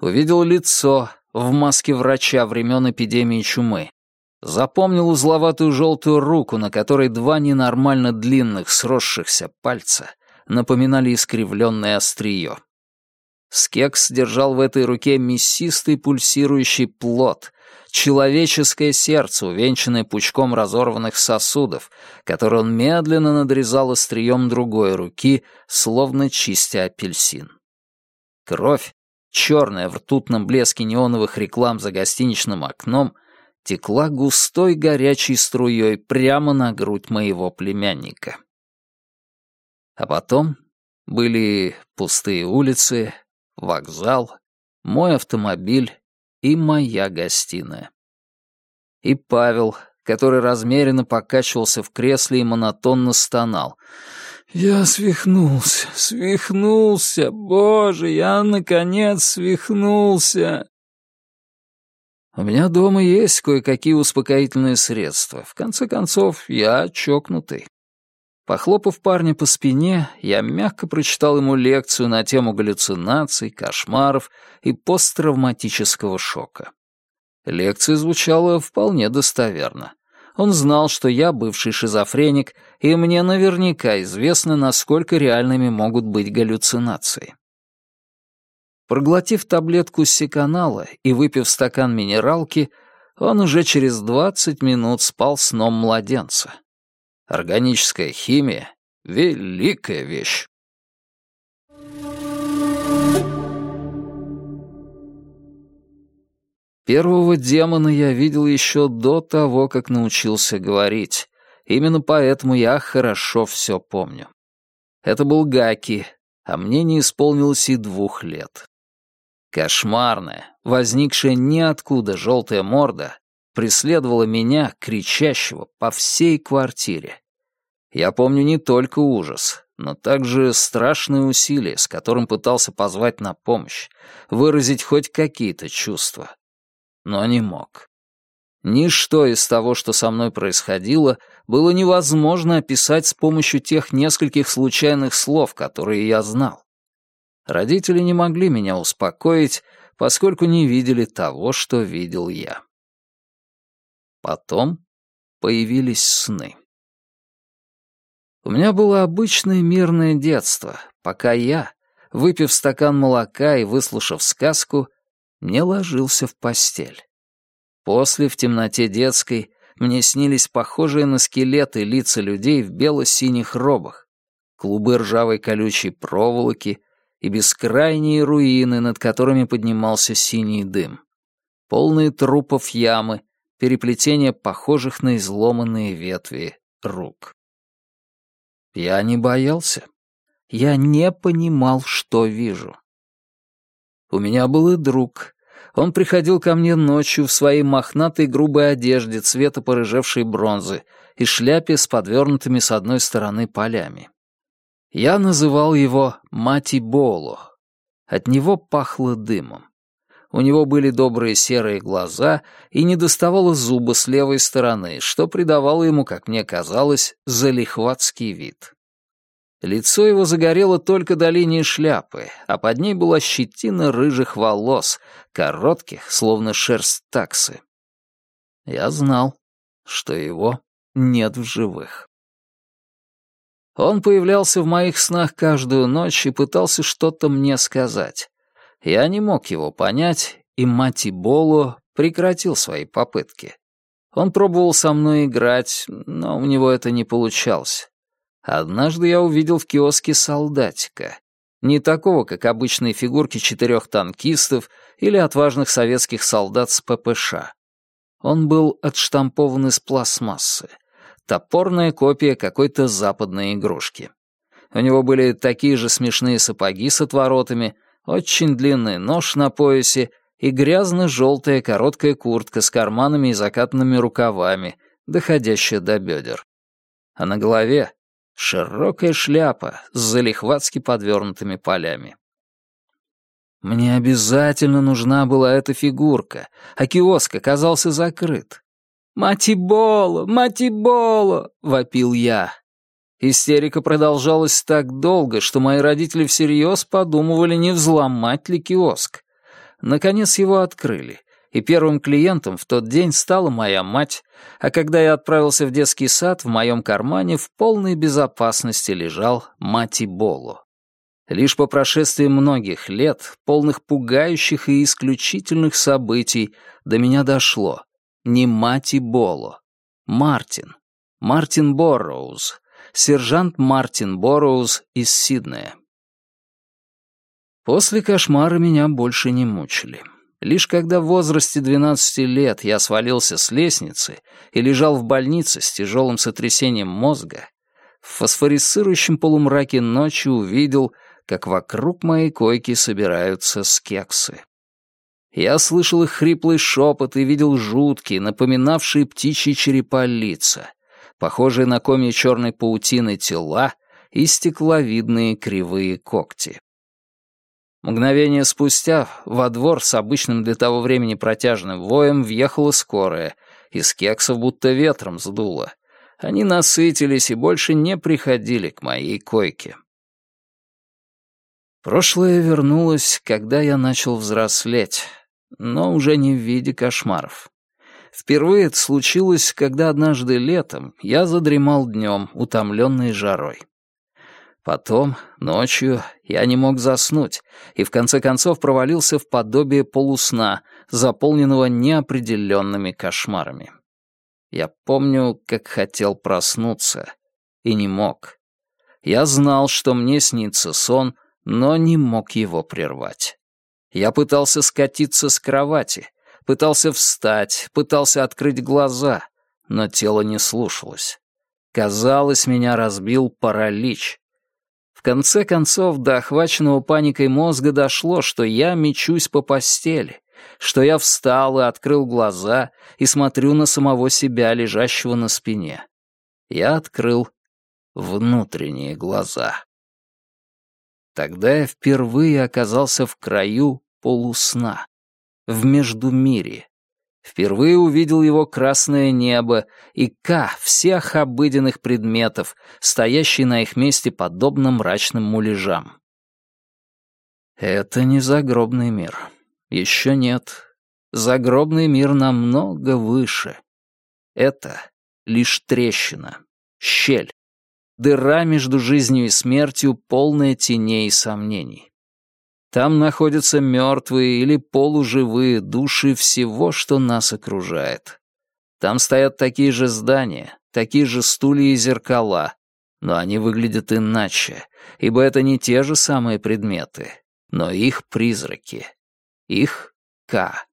Увидел лицо в маске врача времен эпидемии чумы, Запомнил узловатую желтую руку, на которой два ненормально длинных сросшихся пальца напоминали искривленное острие. Скекс держал в этой руке мясистый пульсирующий плод, человеческое сердце, увенчанное пучком разорванных сосудов, который он медленно надрезал острием другой руки, словно чистя апельсин. Кровь, черная в ртутном блеске неоновых реклам за гостиничным окном, текла густой горячей струей прямо на грудь моего племянника. А потом были пустые улицы, вокзал, мой автомобиль и моя гостиная. И Павел, который размеренно покачивался в кресле и монотонно стонал. «Я свихнулся, свихнулся, боже, я, наконец, свихнулся!» У меня дома есть кое-какие успокоительные средства. В конце концов, я чокнутый. Похлопав парня по спине, я мягко прочитал ему лекцию на тему галлюцинаций, кошмаров и посттравматического шока. Лекция звучала вполне достоверно. Он знал, что я бывший шизофреник, и мне наверняка известно, насколько реальными могут быть галлюцинации. Проглотив таблетку секанала и выпив стакан минералки, он уже через двадцать минут спал сном младенца. Органическая химия — великая вещь. Первого демона я видел еще до того, как научился говорить. Именно поэтому я хорошо все помню. Это был Гаки, а мне не исполнилось и двух лет. Кошмарная, возникшая ниоткуда желтая морда преследовала меня, кричащего, по всей квартире. Я помню не только ужас, но также страшные усилия, с которым пытался позвать на помощь, выразить хоть какие-то чувства. Но не мог. Ничто из того, что со мной происходило, было невозможно описать с помощью тех нескольких случайных слов, которые я знал. Родители не могли меня успокоить, поскольку не видели того, что видел я. Потом появились сны. У меня было обычное мирное детство, пока я, выпив стакан молока и выслушав сказку, не ложился в постель. После, в темноте детской, мне снились похожие на скелеты лица людей в бело-синих робах, клубы ржавой колючей проволоки — и бескрайние руины, над которыми поднимался синий дым. Полные трупов ямы, переплетение похожих на изломанные ветви рук. Я не боялся. Я не понимал, что вижу. У меня был и друг. Он приходил ко мне ночью в своей мохнатой грубой одежде цвета порыжевшей бронзы и шляпе с подвернутыми с одной стороны полями. Я называл его Мати Боло. От него пахло дымом. У него были добрые серые глаза и не доставало зуба с левой стороны, что придавало ему, как мне казалось, залихватский вид. Лицо его загорело только до линии шляпы, а под ней была щетина рыжих волос, коротких, словно шерсть таксы. Я знал, что его нет в живых. Он появлялся в моих снах каждую ночь и пытался что-то мне сказать. Я не мог его понять, и Мати Боло прекратил свои попытки. Он пробовал со мной играть, но у него это не получалось. Однажды я увидел в киоске солдатика. Не такого, как обычные фигурки четырех танкистов или отважных советских солдат с ППШ. Он был отштампован из пластмассы топорная копия какой-то западной игрушки. У него были такие же смешные сапоги с отворотами, очень длинный нож на поясе и грязно-желтая короткая куртка с карманами и закатанными рукавами, доходящая до бедер. А на голове широкая шляпа с залихватски подвернутыми полями. Мне обязательно нужна была эта фигурка, а киоск оказался закрыт. «Матиболо! Матиболо!» — вопил я. Истерика продолжалась так долго, что мои родители всерьез подумывали, не взломать ли киоск. Наконец его открыли, и первым клиентом в тот день стала моя мать, а когда я отправился в детский сад, в моем кармане в полной безопасности лежал Мати Боло. Лишь по прошествии многих лет, полных пугающих и исключительных событий, до меня дошло. Не Мати Боло. Мартин. Мартин Борроуз. Сержант Мартин Борроуз из Сиднея. После кошмара меня больше не мучили. Лишь когда в возрасте 12 лет я свалился с лестницы и лежал в больнице с тяжелым сотрясением мозга, в фосфорисцирующем полумраке ночи увидел, как вокруг моей койки собираются скексы. Я слышал их хриплый шепот и видел жуткие, напоминавшие птичьи черепа лица, похожие на комья черной паутины тела и стекловидные кривые когти. Мгновение спустя во двор с обычным для того времени протяжным воем въехала скорая, из кексов будто ветром сдуло. Они насытились и больше не приходили к моей койке. Прошлое вернулось, когда я начал взрослеть, но уже не в виде кошмаров. Впервые это случилось, когда однажды летом я задремал днем, утомленный жарой. Потом, ночью, я не мог заснуть и в конце концов провалился в подобие полусна, заполненного неопределенными кошмарами. Я помню, как хотел проснуться, и не мог. Я знал, что мне снится сон, но не мог его прервать. Я пытался скатиться с кровати, пытался встать, пытался открыть глаза, но тело не слушалось. Казалось, меня разбил паралич. В конце концов, до охваченного паникой мозга дошло, что я мечусь по постели, что я встал и открыл глаза и смотрю на самого себя, лежащего на спине. Я открыл внутренние глаза. Тогда я впервые оказался в краю полусна, в Междумирье, Впервые увидел его красное небо и К всех обыденных предметов, стоящие на их месте подобно мрачным муляжам. Это не загробный мир. Еще нет. Загробный мир намного выше. Это лишь трещина, щель, дыра между жизнью и смертью, полная теней и сомнений. Там находятся мертвые или полуживые души всего, что нас окружает. Там стоят такие же здания, такие же стулья и зеркала, но они выглядят иначе, ибо это не те же самые предметы, но их призраки, их К,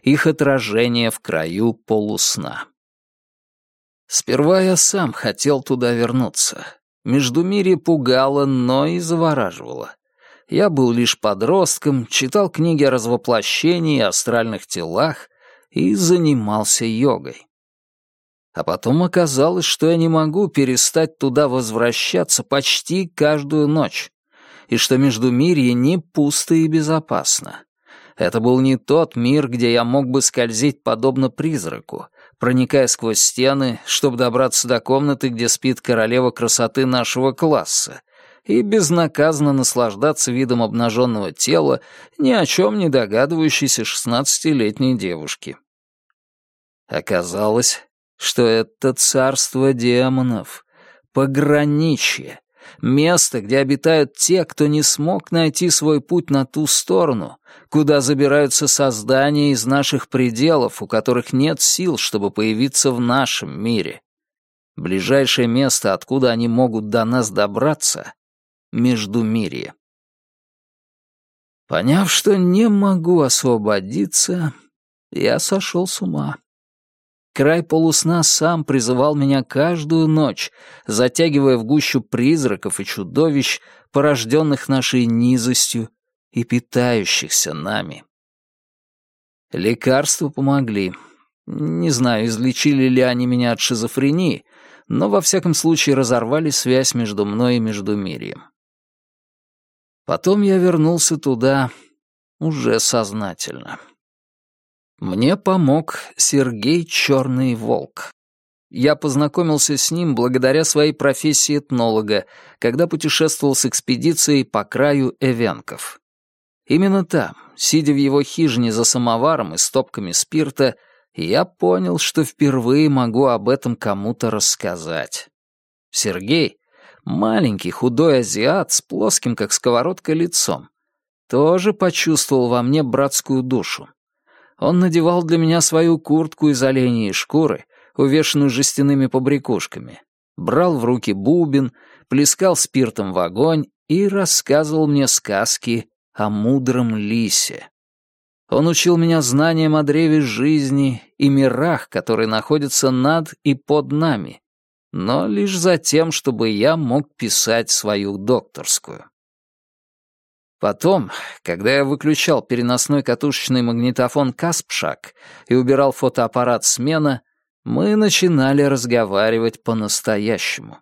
их отражение в краю полусна. Сперва я сам хотел туда вернуться. Междумирье пугало, но и завораживало я был лишь подростком, читал книги о развоплощении и астральных телах и занимался йогой. А потом оказалось, что я не могу перестать туда возвращаться почти каждую ночь, и что Междумирье не пусто и безопасно. Это был не тот мир, где я мог бы скользить подобно призраку, проникая сквозь стены, чтобы добраться до комнаты, где спит королева красоты нашего класса, и безнаказанно наслаждаться видом обнаженного тела ни о чем не догадывающейся шестнадцатилетней девушки. Оказалось, что это царство демонов, пограничье, место, где обитают те, кто не смог найти свой путь на ту сторону, куда забираются создания из наших пределов, у которых нет сил, чтобы появиться в нашем мире. Ближайшее место, откуда они могут до нас добраться, Междумирье. Поняв, что не могу освободиться, я сошел с ума. Край полусна сам призывал меня каждую ночь, затягивая в гущу призраков и чудовищ, порожденных нашей низостью и питающихся нами. Лекарства помогли. Не знаю, излечили ли они меня от шизофрении, но во всяком случае разорвали связь между мной и Междумирьем. Потом я вернулся туда уже сознательно. Мне помог Сергей Черный Волк. Я познакомился с ним благодаря своей профессии этнолога, когда путешествовал с экспедицией по краю Эвенков. Именно там, сидя в его хижине за самоваром и стопками спирта, я понял, что впервые могу об этом кому-то рассказать. Сергей, маленький худой азиат с плоским, как сковородка, лицом, тоже почувствовал во мне братскую душу. Он надевал для меня свою куртку из оленей шкуры, увешанную жестяными побрякушками, брал в руки бубен, плескал спиртом в огонь и рассказывал мне сказки о мудром лисе. Он учил меня знаниям о древе жизни и мирах, которые находятся над и под нами, но лишь за тем, чтобы я мог писать свою докторскую. Потом, когда я выключал переносной катушечный магнитофон «Каспшак» и убирал фотоаппарат «Смена», мы начинали разговаривать по-настоящему.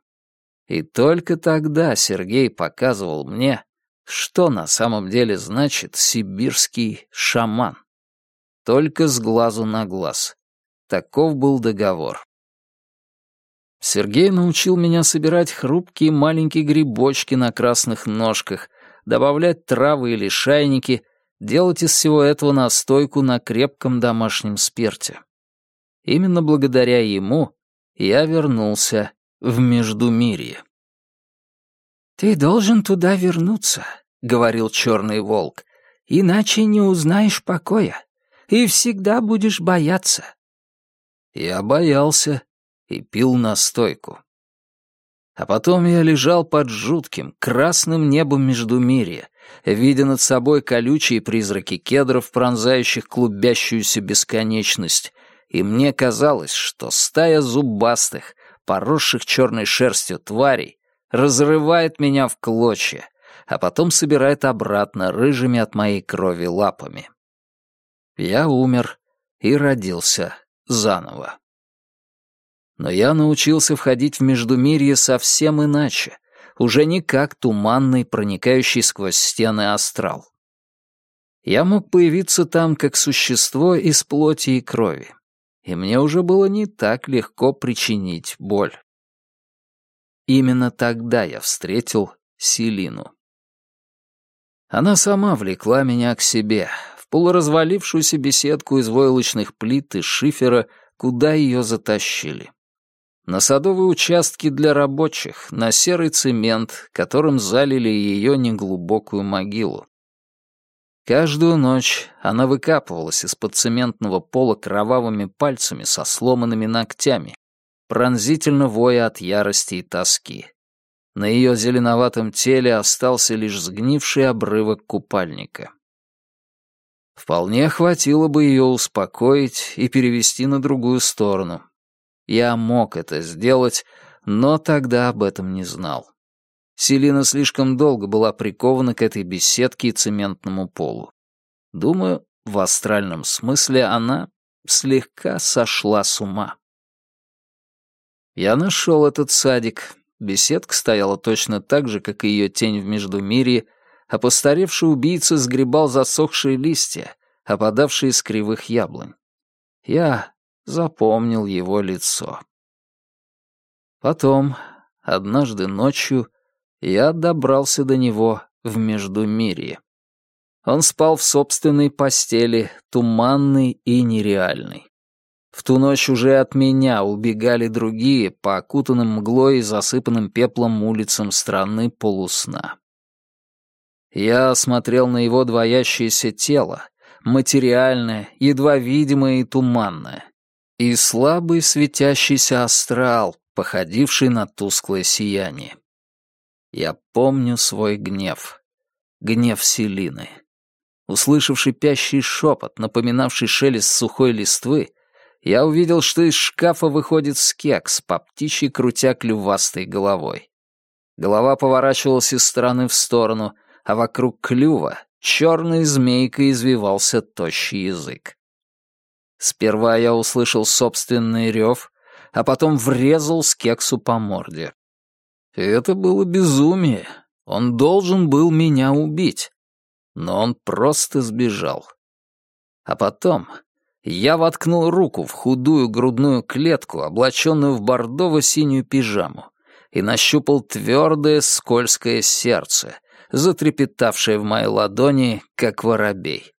И только тогда Сергей показывал мне, что на самом деле значит сибирский шаман. Только с глазу на глаз. Таков был договор. Сергей научил меня собирать хрупкие маленькие грибочки на красных ножках, добавлять травы или шайники, делать из всего этого настойку на крепком домашнем спирте. Именно благодаря ему я вернулся в Междумирье. «Ты должен туда вернуться», — говорил черный волк, «иначе не узнаешь покоя и всегда будешь бояться». Я боялся и пил настойку. А потом я лежал под жутким, красным небом Междумирья, видя над собой колючие призраки кедров, пронзающих клубящуюся бесконечность, и мне казалось, что стая зубастых, поросших черной шерстью тварей, разрывает меня в клочья, а потом собирает обратно рыжими от моей крови лапами. Я умер и родился заново. Но я научился входить в Междумирье совсем иначе, уже не как туманный, проникающий сквозь стены астрал. Я мог появиться там как существо из плоти и крови, и мне уже было не так легко причинить боль. Именно тогда я встретил Селину. Она сама влекла меня к себе, в полуразвалившуюся беседку из войлочных плит и шифера, куда ее затащили на садовые участки для рабочих, на серый цемент, которым залили ее неглубокую могилу. Каждую ночь она выкапывалась из-под цементного пола кровавыми пальцами со сломанными ногтями, пронзительно воя от ярости и тоски. На ее зеленоватом теле остался лишь сгнивший обрывок купальника. Вполне хватило бы ее успокоить и перевести на другую сторону, я мог это сделать, но тогда об этом не знал. Селина слишком долго была прикована к этой беседке и цементному полу. Думаю, в астральном смысле она слегка сошла с ума. Я нашел этот садик. Беседка стояла точно так же, как и ее тень в Междумирье, а постаревший убийца сгребал засохшие листья, опадавшие с кривых яблонь. Я запомнил его лицо. Потом, однажды ночью, я добрался до него в Междумирье. Он спал в собственной постели, туманный и нереальный. В ту ночь уже от меня убегали другие по окутанным мглой и засыпанным пеплом улицам страны полусна. Я смотрел на его двоящееся тело, материальное, едва видимое и туманное, и слабый светящийся астрал, походивший на тусклое сияние. Я помню свой гнев. Гнев Селины. Услышав шипящий шепот, напоминавший шелест сухой листвы, я увидел, что из шкафа выходит скекс, по птичьи крутя клювастой головой. Голова поворачивалась из стороны в сторону, а вокруг клюва черной змейкой извивался тощий язык. Сперва я услышал собственный рев, а потом врезал с кексу по морде. Это было безумие. Он должен был меня убить. Но он просто сбежал. А потом я воткнул руку в худую грудную клетку, облаченную в бордово-синюю пижаму, и нащупал твердое скользкое сердце, затрепетавшее в моей ладони, как воробей.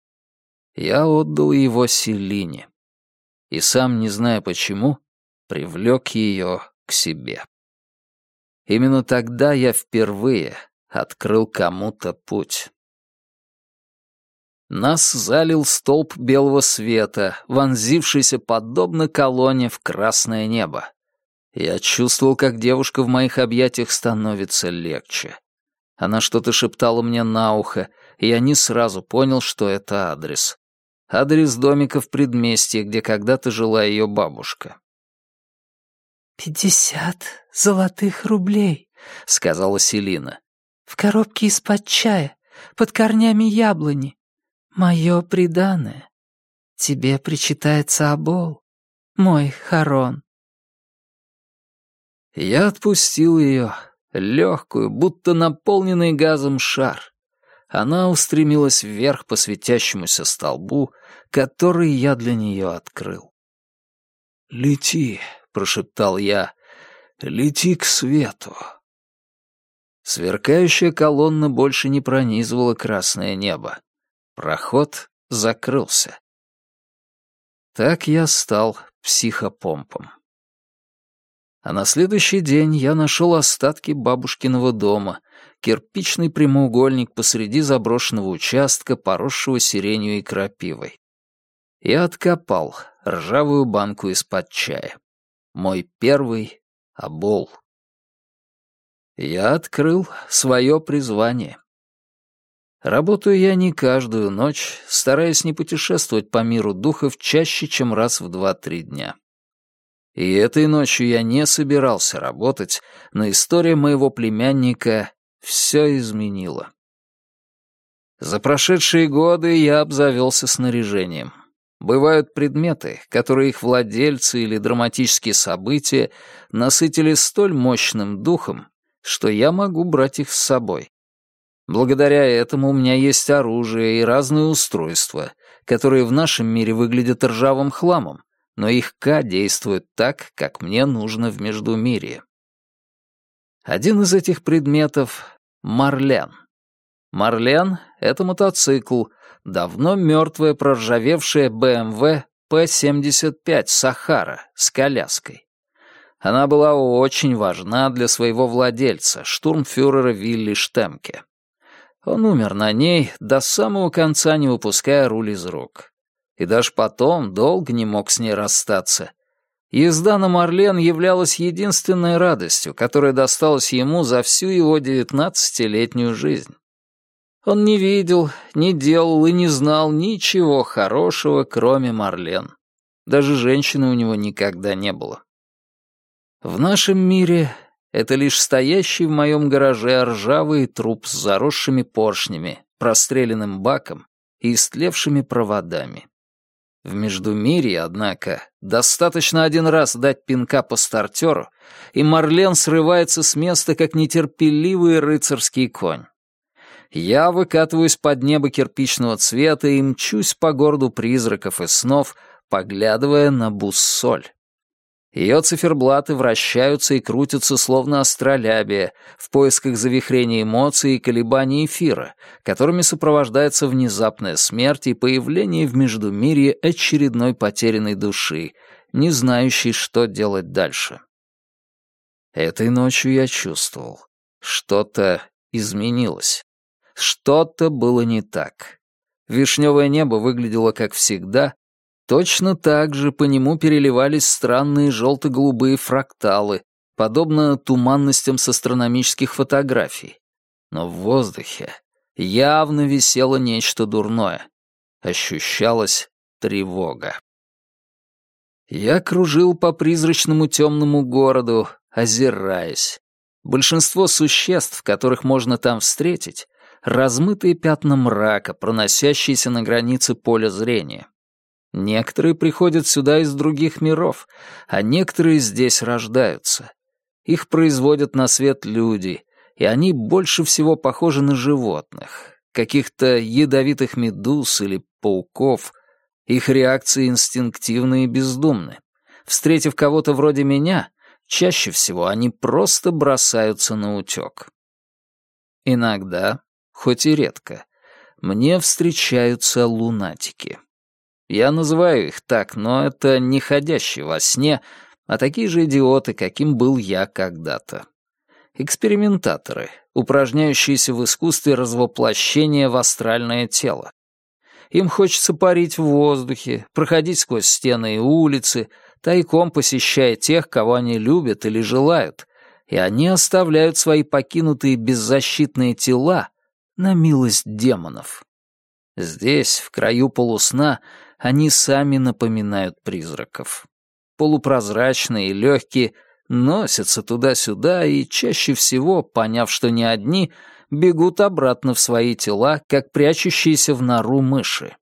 Я отдал его Селине. И сам, не зная почему, привлек ее к себе. Именно тогда я впервые открыл кому-то путь. Нас залил столб белого света, вонзившийся подобно колонне в красное небо. Я чувствовал, как девушка в моих объятиях становится легче. Она что-то шептала мне на ухо, и я не сразу понял, что это адрес. Адрес домика в предместье, где когда-то жила ее бабушка. «Пятьдесят золотых рублей», — сказала Селина. «В коробке из-под чая, под корнями яблони. Мое преданное. Тебе причитается обол, мой Харон». Я отпустил ее, легкую, будто наполненный газом шар. Она устремилась вверх по светящемуся столбу, который я для нее открыл. «Лети», — прошептал я, — «лети к свету». Сверкающая колонна больше не пронизывала красное небо. Проход закрылся. Так я стал психопомпом. А на следующий день я нашел остатки бабушкиного дома, кирпичный прямоугольник посреди заброшенного участка, поросшего сиренью и крапивой. Я откопал ржавую банку из-под чая. Мой первый обол. Я открыл свое призвание. Работаю я не каждую ночь, стараясь не путешествовать по миру духов чаще, чем раз в два-три дня. И этой ночью я не собирался работать, но история моего племянника все изменила. За прошедшие годы я обзавелся снаряжением. Бывают предметы, которые их владельцы или драматические события насытили столь мощным духом, что я могу брать их с собой. Благодаря этому у меня есть оружие и разные устройства, которые в нашем мире выглядят ржавым хламом, но их К действует так, как мне нужно в Междумирье. Один из этих предметов — Марлен. Марлен — это мотоцикл, давно мертвая проржавевшая BMW P-75 «Сахара» с коляской. Она была очень важна для своего владельца, штурмфюрера Вилли Штемке. Он умер на ней, до самого конца не выпуская руль из рук и даже потом долго не мог с ней расстаться. Езда на Марлен являлась единственной радостью, которая досталась ему за всю его девятнадцатилетнюю жизнь. Он не видел, не делал и не знал ничего хорошего, кроме Марлен. Даже женщины у него никогда не было. В нашем мире это лишь стоящий в моем гараже ржавый труп с заросшими поршнями, простреленным баком и истлевшими проводами. В Междумирье, однако, достаточно один раз дать пинка по стартеру, и Марлен срывается с места, как нетерпеливый рыцарский конь. Я выкатываюсь под небо кирпичного цвета и мчусь по городу призраков и снов, поглядывая на буссоль. Ее циферблаты вращаются и крутятся, словно астролябия, в поисках завихрения эмоций и колебаний эфира, которыми сопровождается внезапная смерть и появление в Междумирье очередной потерянной души, не знающей, что делать дальше. Этой ночью я чувствовал, что-то изменилось. Что-то было не так. Вишневое небо выглядело как всегда, Точно так же по нему переливались странные желто-голубые фракталы, подобно туманностям с астрономических фотографий. Но в воздухе явно висело нечто дурное. Ощущалась тревога. Я кружил по призрачному темному городу, озираясь. Большинство существ, которых можно там встретить, размытые пятна мрака, проносящиеся на границе поля зрения. Некоторые приходят сюда из других миров, а некоторые здесь рождаются. Их производят на свет люди, и они больше всего похожи на животных, каких-то ядовитых медуз или пауков. Их реакции инстинктивны и бездумны. Встретив кого-то вроде меня, чаще всего они просто бросаются на утек. Иногда хоть и редко, мне встречаются лунатики. Я называю их так, но это не ходящие во сне, а такие же идиоты, каким был я когда-то. Экспериментаторы, упражняющиеся в искусстве развоплощения в астральное тело. Им хочется парить в воздухе, проходить сквозь стены и улицы, тайком посещая тех, кого они любят или желают, и они оставляют свои покинутые беззащитные тела на милость демонов. Здесь, в краю полусна, они сами напоминают призраков. Полупрозрачные легкие, носятся туда-сюда и чаще всего, поняв, что не одни, бегут обратно в свои тела, как прячущиеся в нору мыши.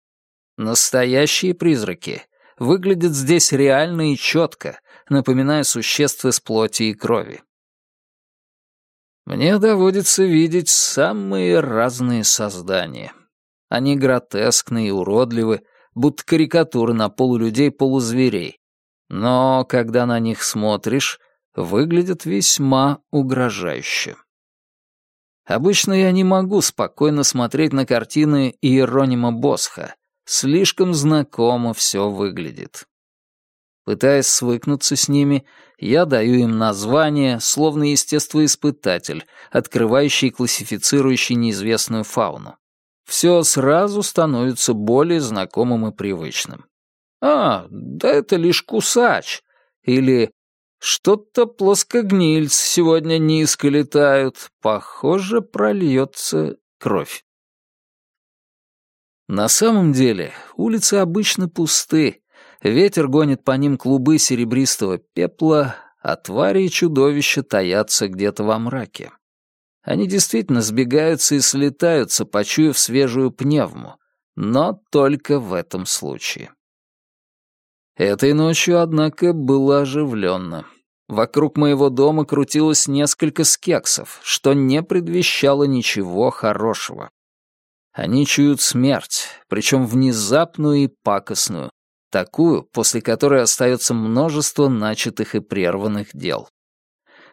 Настоящие призраки выглядят здесь реально и четко, напоминая существ из плоти и крови. Мне доводится видеть самые разные создания. Они гротескны и уродливы, будто карикатуры на полулюдей-полузверей. Но когда на них смотришь, выглядят весьма угрожающе. Обычно я не могу спокойно смотреть на картины Иеронима Босха. Слишком знакомо все выглядит. Пытаясь свыкнуться с ними, я даю им название, словно естествоиспытатель, открывающий и классифицирующий неизвестную фауну. Все сразу становится более знакомым и привычным. «А, да это лишь кусач!» Или «Что-то плоскогнильц сегодня низко летают. Похоже, прольется кровь». На самом деле улицы обычно пусты, Ветер гонит по ним клубы серебристого пепла, а твари и чудовища таятся где-то во мраке. Они действительно сбегаются и слетаются, почуяв свежую пневму, но только в этом случае. Этой ночью, однако, было оживленно. Вокруг моего дома крутилось несколько скексов, что не предвещало ничего хорошего. Они чуют смерть, причем внезапную и пакостную, такую, после которой остается множество начатых и прерванных дел.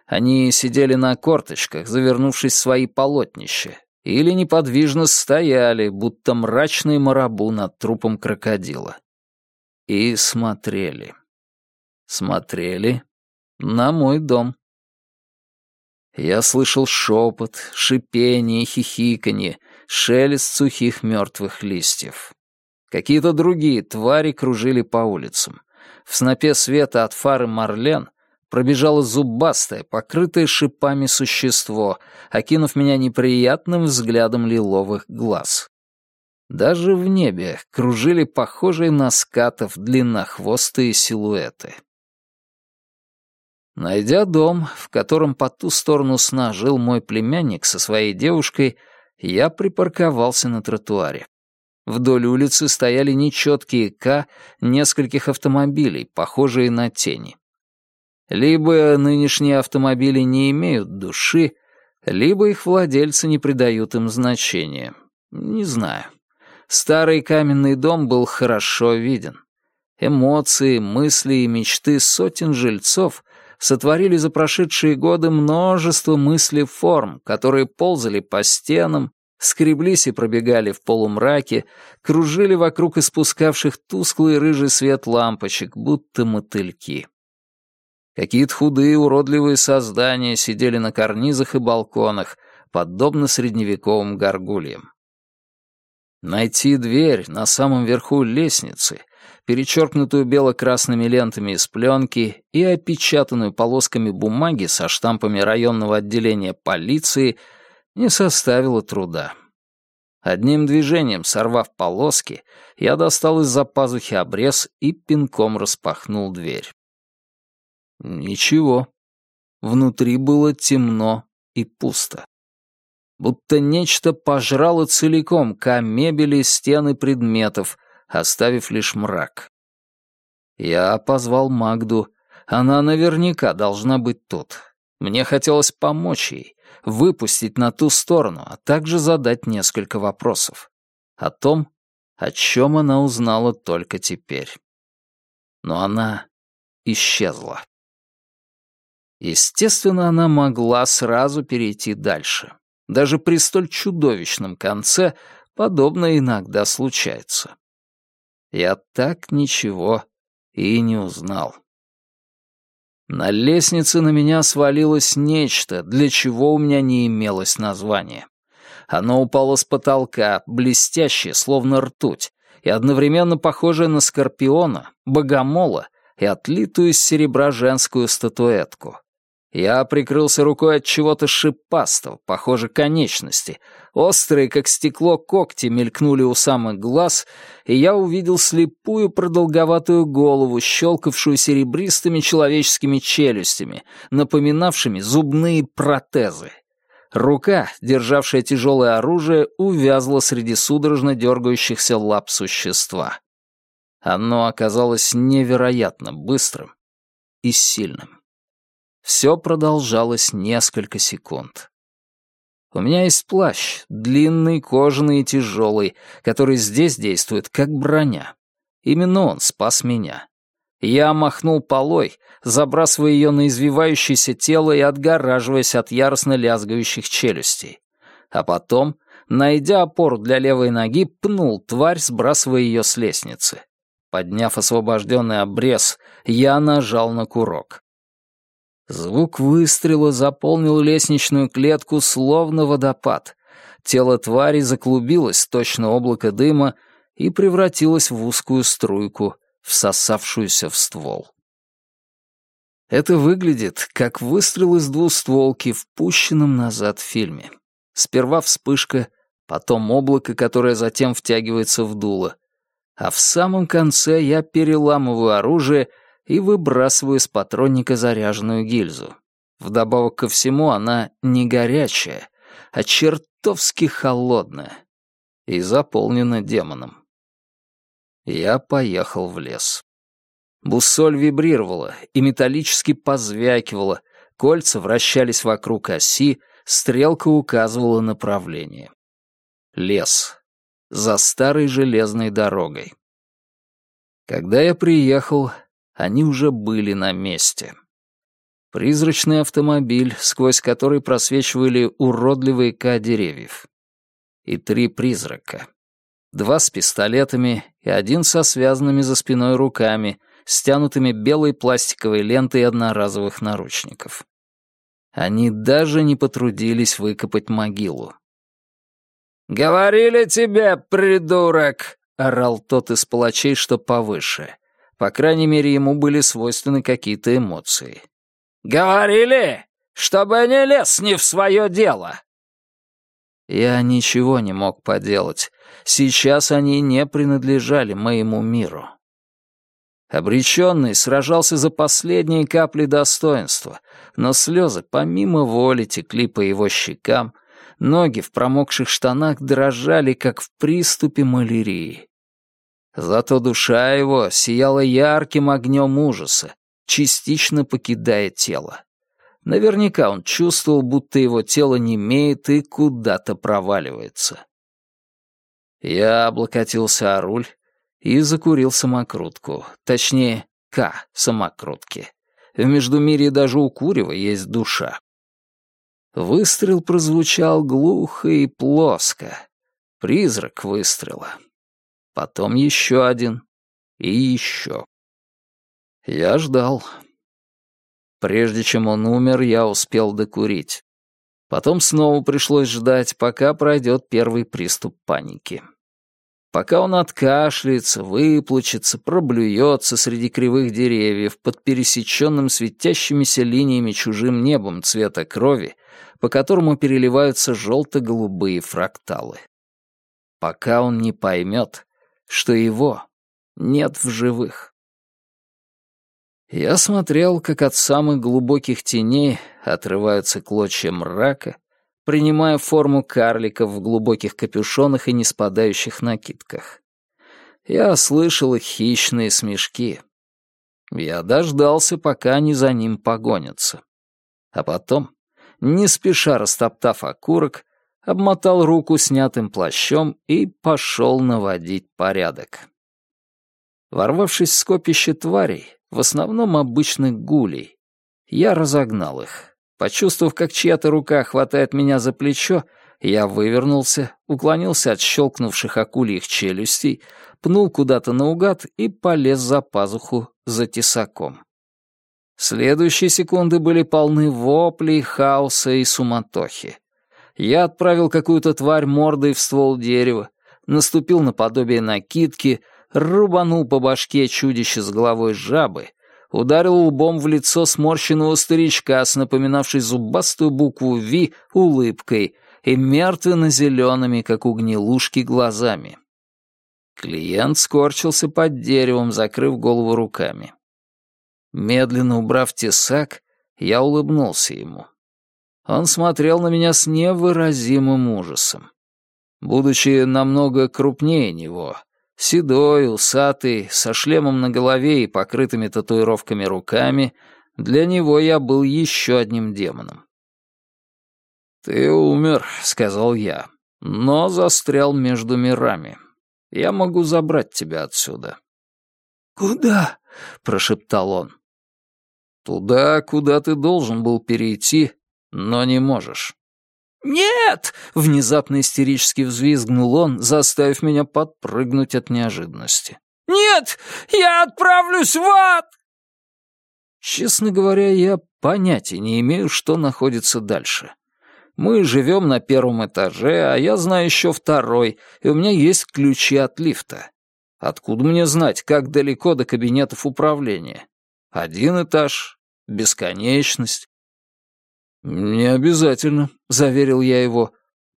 Они сидели на корточках, завернувшись в свои полотнища, или неподвижно стояли, будто мрачный марабу над трупом крокодила. И смотрели. Смотрели на мой дом. Я слышал шепот, шипение, хихиканье, шелест сухих мертвых листьев. Какие-то другие твари кружили по улицам. В снопе света от фары Марлен пробежало зубастое, покрытое шипами существо, окинув меня неприятным взглядом лиловых глаз. Даже в небе кружили похожие на скатов длиннохвостые силуэты. Найдя дом, в котором по ту сторону сна жил мой племянник со своей девушкой, я припарковался на тротуаре. Вдоль улицы стояли нечеткие «К» нескольких автомобилей, похожие на тени. Либо нынешние автомобили не имеют души, либо их владельцы не придают им значения. Не знаю. Старый каменный дом был хорошо виден. Эмоции, мысли и мечты сотен жильцов сотворили за прошедшие годы множество мыслей-форм, которые ползали по стенам, скреблись и пробегали в полумраке, кружили вокруг испускавших тусклый рыжий свет лампочек, будто мотыльки. Какие-то худые уродливые создания сидели на карнизах и балконах, подобно средневековым горгульям. Найти дверь на самом верху лестницы, перечеркнутую бело-красными лентами из пленки и опечатанную полосками бумаги со штампами районного отделения полиции — не составило труда. Одним движением, сорвав полоски, я достал из-за пазухи обрез и пинком распахнул дверь. Ничего. Внутри было темно и пусто. Будто нечто пожрало целиком ка мебели, стены предметов, оставив лишь мрак. Я позвал Магду. Она наверняка должна быть тут. Мне хотелось помочь ей, выпустить на ту сторону, а также задать несколько вопросов. О том, о чем она узнала только теперь. Но она исчезла. Естественно, она могла сразу перейти дальше. Даже при столь чудовищном конце подобное иногда случается. Я так ничего и не узнал. На лестнице на меня свалилось нечто, для чего у меня не имелось названия. Оно упало с потолка, блестящее, словно ртуть, и одновременно похожее на скорпиона, богомола и отлитую из серебра женскую статуэтку. Я прикрылся рукой от чего-то шипастого, похоже, конечности. Острые, как стекло, когти мелькнули у самых глаз, и я увидел слепую продолговатую голову, щелкавшую серебристыми человеческими челюстями, напоминавшими зубные протезы. Рука, державшая тяжелое оружие, увязла среди судорожно дергающихся лап существа. Оно оказалось невероятно быстрым и сильным. Все продолжалось несколько секунд. У меня есть плащ, длинный, кожаный и тяжелый, который здесь действует как броня. Именно он спас меня. Я махнул полой, забрасывая ее на извивающееся тело и отгораживаясь от яростно лязгающих челюстей. А потом, найдя опору для левой ноги, пнул тварь, сбрасывая ее с лестницы. Подняв освобожденный обрез, я нажал на курок. Звук выстрела заполнил лестничную клетку словно водопад. Тело твари заклубилось, точно облако дыма, и превратилось в узкую струйку, всосавшуюся в ствол. Это выглядит, как выстрел из двустволки в пущенном назад фильме. Сперва вспышка, потом облако, которое затем втягивается в дуло. А в самом конце я переламываю оружие — и выбрасываю из патронника заряженную гильзу. Вдобавок ко всему она не горячая, а чертовски холодная и заполнена демоном. Я поехал в лес. Буссоль вибрировала и металлически позвякивала, кольца вращались вокруг оси, стрелка указывала направление. Лес. За старой железной дорогой. Когда я приехал, они уже были на месте. Призрачный автомобиль, сквозь который просвечивали уродливые ка деревьев. И три призрака. Два с пистолетами и один со связанными за спиной руками, стянутыми белой пластиковой лентой одноразовых наручников. Они даже не потрудились выкопать могилу. «Говорили тебе, придурок!» — орал тот из палачей, что повыше. По крайней мере, ему были свойственны какие-то эмоции. «Говорили, чтобы не лез не в свое дело!» Я ничего не мог поделать. Сейчас они не принадлежали моему миру. Обреченный сражался за последние капли достоинства, но слезы помимо воли текли по его щекам, ноги в промокших штанах дрожали, как в приступе малярии. Зато душа его сияла ярким огнем ужаса, частично покидая тело. Наверняка он чувствовал, будто его тело немеет и куда-то проваливается. Я облокотился о руль и закурил самокрутку, точнее, К самокрутки. В Междумирье даже у курева есть душа. Выстрел прозвучал глухо и плоско. Призрак выстрела потом еще один и еще. Я ждал. Прежде чем он умер, я успел докурить. Потом снова пришлось ждать, пока пройдет первый приступ паники. Пока он откашляется, выплачется, проблюется среди кривых деревьев под пересеченным светящимися линиями чужим небом цвета крови, по которому переливаются желто-голубые фракталы. Пока он не поймет, что его нет в живых. Я смотрел, как от самых глубоких теней отрываются клочья мрака, принимая форму карликов в глубоких капюшонах и неспадающих накидках. Я слышал их хищные смешки. Я дождался, пока они за ним погонятся. А потом, не спеша растоптав окурок, обмотал руку снятым плащом и пошел наводить порядок. Ворвавшись в скопище тварей, в основном обычных гулей, я разогнал их. Почувствовав, как чья-то рука хватает меня за плечо, Я вывернулся, уклонился от щелкнувших акульих челюстей, пнул куда-то наугад и полез за пазуху за тесаком. Следующие секунды были полны воплей, хаоса и суматохи. Я отправил какую-то тварь мордой в ствол дерева, наступил на подобие накидки, рубанул по башке чудище с головой жабы, ударил лбом в лицо сморщенного старичка с напоминавшей зубастую букву «Ви» улыбкой и мертвенно-зелеными, как у гнилушки, глазами. Клиент скорчился под деревом, закрыв голову руками. Медленно убрав тесак, я улыбнулся ему. Он смотрел на меня с невыразимым ужасом. Будучи намного крупнее него, седой, усатый, со шлемом на голове и покрытыми татуировками руками, для него я был еще одним демоном. «Ты умер», — сказал я, — «но застрял между мирами. Я могу забрать тебя отсюда». «Куда?» — прошептал он. Туда, куда ты должен был перейти, но не можешь. «Нет!» — внезапно истерически взвизгнул он, заставив меня подпрыгнуть от неожиданности. «Нет! Я отправлюсь в ад!» Честно говоря, я понятия не имею, что находится дальше. Мы живем на первом этаже, а я знаю еще второй, и у меня есть ключи от лифта. Откуда мне знать, как далеко до кабинетов управления? Один этаж, Бесконечность. «Не обязательно», — заверил я его.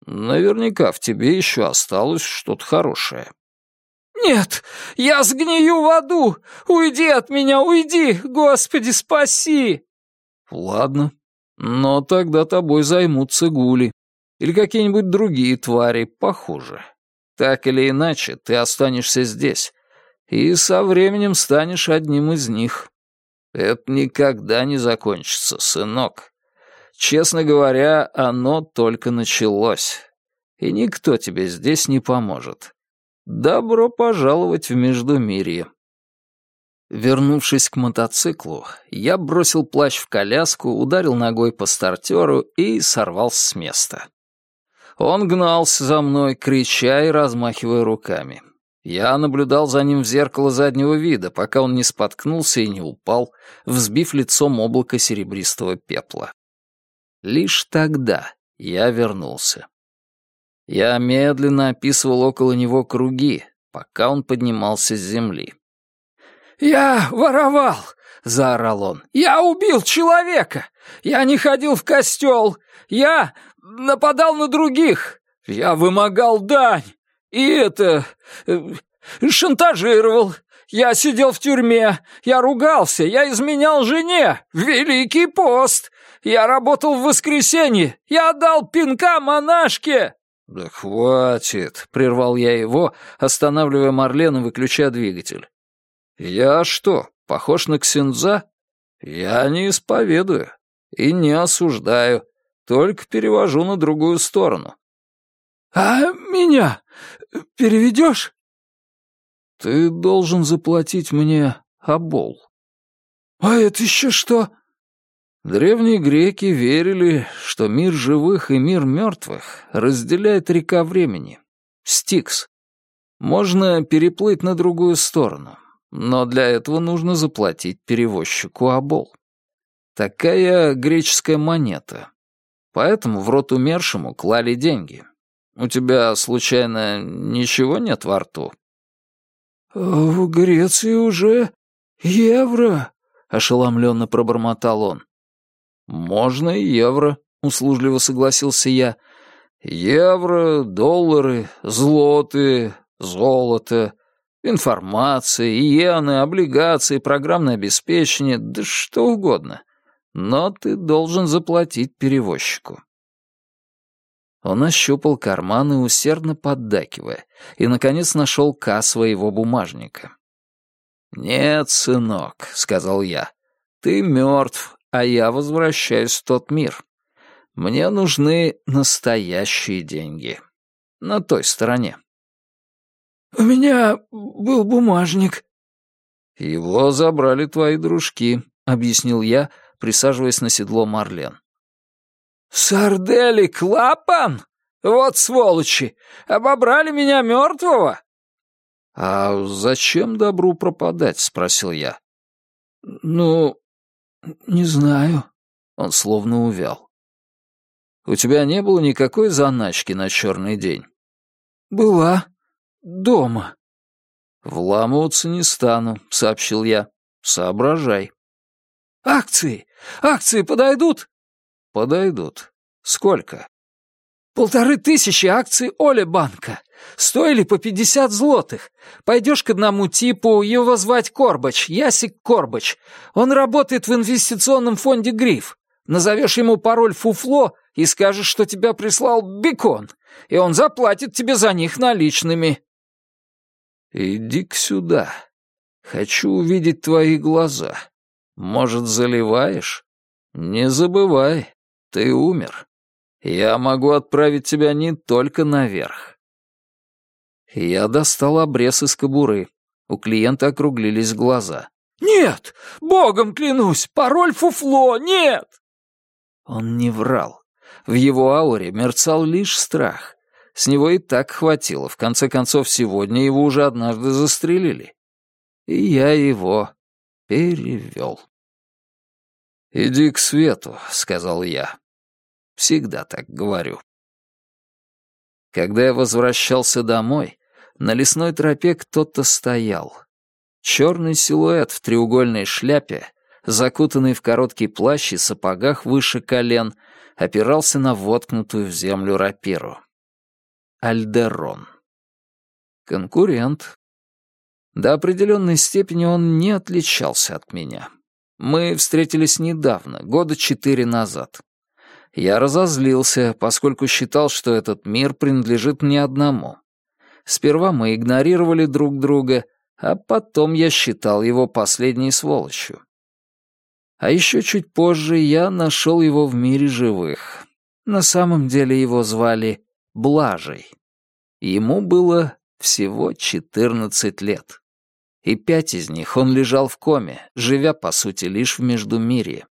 «Наверняка в тебе еще осталось что-то хорошее». «Нет, я сгнию в аду! Уйди от меня, уйди! Господи, спаси!» «Ладно, но тогда тобой займутся гули или какие-нибудь другие твари похуже. Так или иначе, ты останешься здесь, и со временем станешь одним из них. Это никогда не закончится, сынок. Честно говоря, оно только началось. И никто тебе здесь не поможет. Добро пожаловать в Междумирье. Вернувшись к мотоциклу, я бросил плащ в коляску, ударил ногой по стартеру и сорвался с места. Он гнался за мной, крича и размахивая руками. Я наблюдал за ним в зеркало заднего вида, пока он не споткнулся и не упал, взбив лицом облако серебристого пепла. Лишь тогда я вернулся. Я медленно описывал около него круги, пока он поднимался с земли. «Я воровал!» — заорал он. «Я убил человека! Я не ходил в костел! Я нападал на других! Я вымогал дань! И это... Э, шантажировал. Я сидел в тюрьме. Я ругался. Я изменял жене. Великий пост. Я работал в воскресенье. Я дал пинка монашке. «Да хватит!» — прервал я его, останавливая Марлен и выключая двигатель. «Я что, похож на ксенза? Я не исповедую и не осуждаю, только перевожу на другую сторону». «А меня? Переведешь?» «Ты должен заплатить мне обол». «А это еще что?» Древние греки верили, что мир живых и мир мертвых разделяет река времени. Стикс. Можно переплыть на другую сторону, но для этого нужно заплатить перевозчику обол. Такая греческая монета. Поэтому в рот умершему клали деньги. У тебя, случайно, ничего нет во рту?» «В Греции уже евро», — ошеломленно пробормотал он. «Можно и евро», — услужливо согласился я. «Евро, доллары, злоты, золото, информация, иены, облигации, программное обеспечение, да что угодно. Но ты должен заплатить перевозчику». Он ощупал карманы, усердно поддакивая, и, наконец, нашел К своего бумажника. «Нет, сынок», — сказал я, — «ты мертв, а я возвращаюсь в тот мир. Мне нужны настоящие деньги. На той стороне». «У меня был бумажник». «Его забрали твои дружки», — объяснил я, присаживаясь на седло Марлен. «Сардели Клапан?» Вот сволочи! Обобрали меня мертвого!» «А зачем добру пропадать?» — спросил я. «Ну, не знаю». Он словно увял. «У тебя не было никакой заначки на черный день?» «Была. Дома». «Вламываться не стану», — сообщил я. «Соображай». «Акции! Акции подойдут?» «Подойдут. Сколько?» «Полторы тысячи акций Оля Банка. Стоили по пятьдесят злотых. Пойдешь к одному типу, его звать Корбач, Ясик Корбач. Он работает в инвестиционном фонде «Гриф». Назовешь ему пароль «Фуфло» и скажешь, что тебя прислал Бекон, и он заплатит тебе за них наличными». «Иди-ка сюда. Хочу увидеть твои глаза. Может, заливаешь? Не забывай, ты умер. Я могу отправить тебя не только наверх». Я достал обрез из кобуры. У клиента округлились глаза. «Нет! Богом клянусь! Пароль фуфло! Нет!» Он не врал. В его ауре мерцал лишь страх. С него и так хватило. В конце концов, сегодня его уже однажды застрелили. И я его перевел. «Иди к свету», — сказал я. Всегда так говорю. Когда я возвращался домой, на лесной тропе кто-то стоял. Черный силуэт в треугольной шляпе закутанный в короткий плащ и сапогах выше колен, опирался на воткнутую в землю рапиру. Альдерон. Конкурент. До определенной степени он не отличался от меня. Мы встретились недавно, года четыре назад. Я разозлился, поскольку считал, что этот мир принадлежит мне одному. Сперва мы игнорировали друг друга, а потом я считал его последней сволочью. А еще чуть позже я нашел его в мире живых. На самом деле его звали Блажей. Ему было всего 14 лет. И пять из них он лежал в коме, живя, по сути, лишь в Междумирье.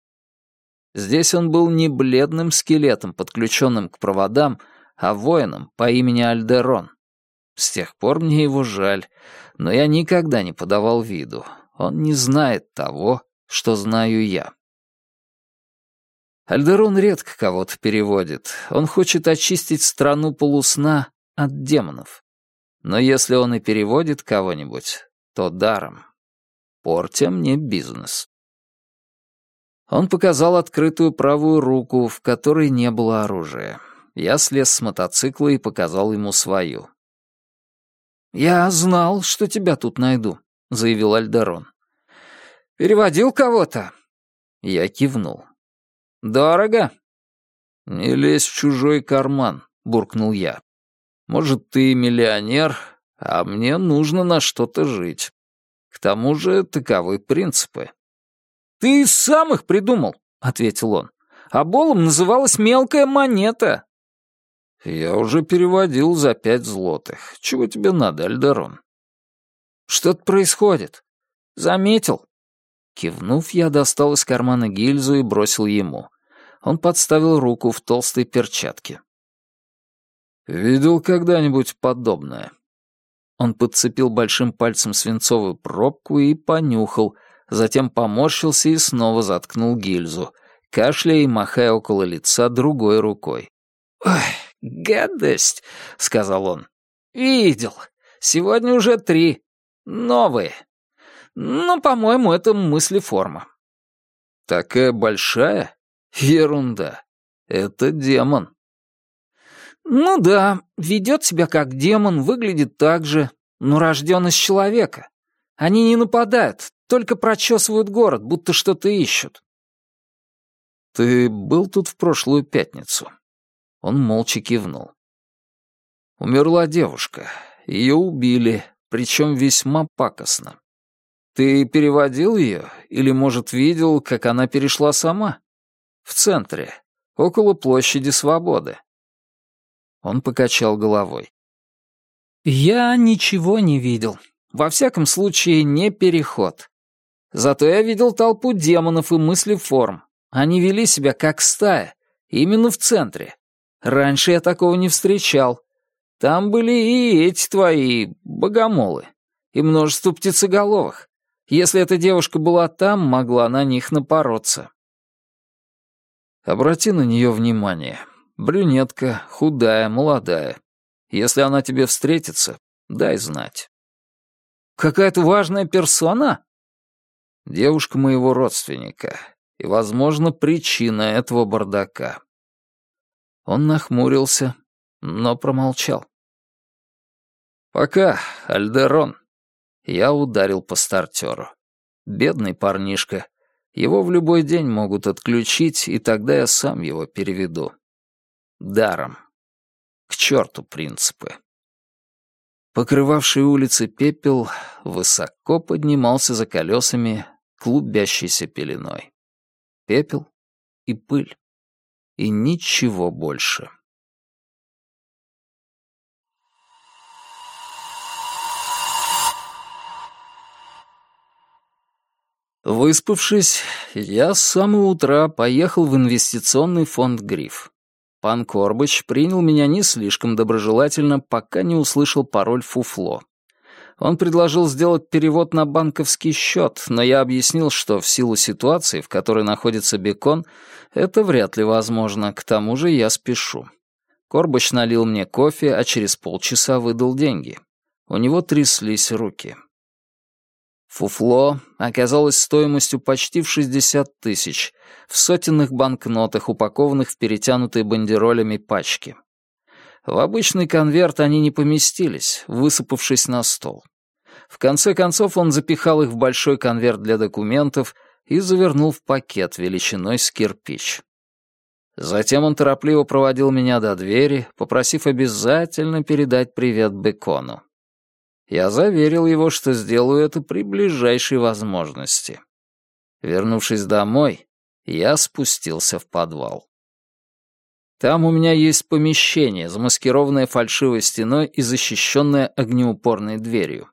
Здесь он был не бледным скелетом, подключенным к проводам, а воином по имени Альдерон. С тех пор мне его жаль, но я никогда не подавал виду. Он не знает того, что знаю я. Альдерон редко кого-то переводит. Он хочет очистить страну полусна от демонов. Но если он и переводит кого-нибудь, то даром. Портя мне бизнес. Он показал открытую правую руку, в которой не было оружия. Я слез с мотоцикла и показал ему свою. «Я знал, что тебя тут найду», — заявил Альдерон. Переводил кого-то?» Я кивнул. «Дорого?» «Не лезь в чужой карман», — буркнул я. «Может, ты миллионер, а мне нужно на что-то жить. К тому же таковы принципы». «Ты сам их придумал», — ответил он. «А болом называлась мелкая монета». «Я уже переводил за пять злотых. Чего тебе надо, Альдерон?» «Что-то происходит. Заметил?» Кивнув, я достал из кармана гильзу и бросил ему. Он подставил руку в толстой перчатке. «Видел когда-нибудь подобное?» Он подцепил большим пальцем свинцовую пробку и понюхал, затем поморщился и снова заткнул гильзу, кашляя и махая около лица другой рукой. «Ой, гадость!» — сказал он. «Видел. Сегодня уже три. Новые. Но, по-моему, это мыслеформа. Такая большая? Ерунда. Это демон. Ну да, ведет себя как демон, выглядит так же, но рожден из человека. Они не нападают, только прочесывают город, будто что-то ищут. Ты был тут в прошлую пятницу? Он молча кивнул. Умерла девушка. Ее убили, причем весьма пакостно. Ты переводил ее? Или, может, видел, как она перешла сама? В центре, около площади Свободы. Он покачал головой. Я ничего не видел. Во всяком случае, не переход. Зато я видел толпу демонов и мысли форм. Они вели себя как стая, именно в центре. Раньше я такого не встречал. Там были и эти твои богомолы, и множество птицеголовых. Если эта девушка была там, могла на них напороться. Обрати на нее внимание. Брюнетка, худая, молодая. Если она тебе встретится, дай знать. Какая-то важная персона? Девушка моего родственника. И, возможно, причина этого бардака. Он нахмурился, но промолчал. «Пока, Альдерон». Я ударил по стартеру. Бедный парнишка. Его в любой день могут отключить, и тогда я сам его переведу. Даром. К черту принципы. Покрывавший улицы пепел высоко поднимался за колесами клубящейся пеленой. Пепел и пыль. И ничего больше. Выспавшись, я с самого утра поехал в инвестиционный фонд «Гриф». Пан Корбыч принял меня не слишком доброжелательно, пока не услышал пароль «Фуфло». Он предложил сделать перевод на банковский счет, но я объяснил, что в силу ситуации, в которой находится Бекон, это вряд ли возможно, к тому же я спешу. Корбыч налил мне кофе, а через полчаса выдал деньги. У него тряслись руки. Фуфло оказалось стоимостью почти в 60 тысяч, в сотенных банкнотах, упакованных в перетянутые бандеролями пачки. В обычный конверт они не поместились, высыпавшись на стол. В конце концов он запихал их в большой конверт для документов и завернул в пакет величиной с кирпич. Затем он торопливо проводил меня до двери, попросив обязательно передать привет Бекону. Я заверил его, что сделаю это при ближайшей возможности. Вернувшись домой, я спустился в подвал. Там у меня есть помещение, замаскированное фальшивой стеной и защищенное огнеупорной дверью.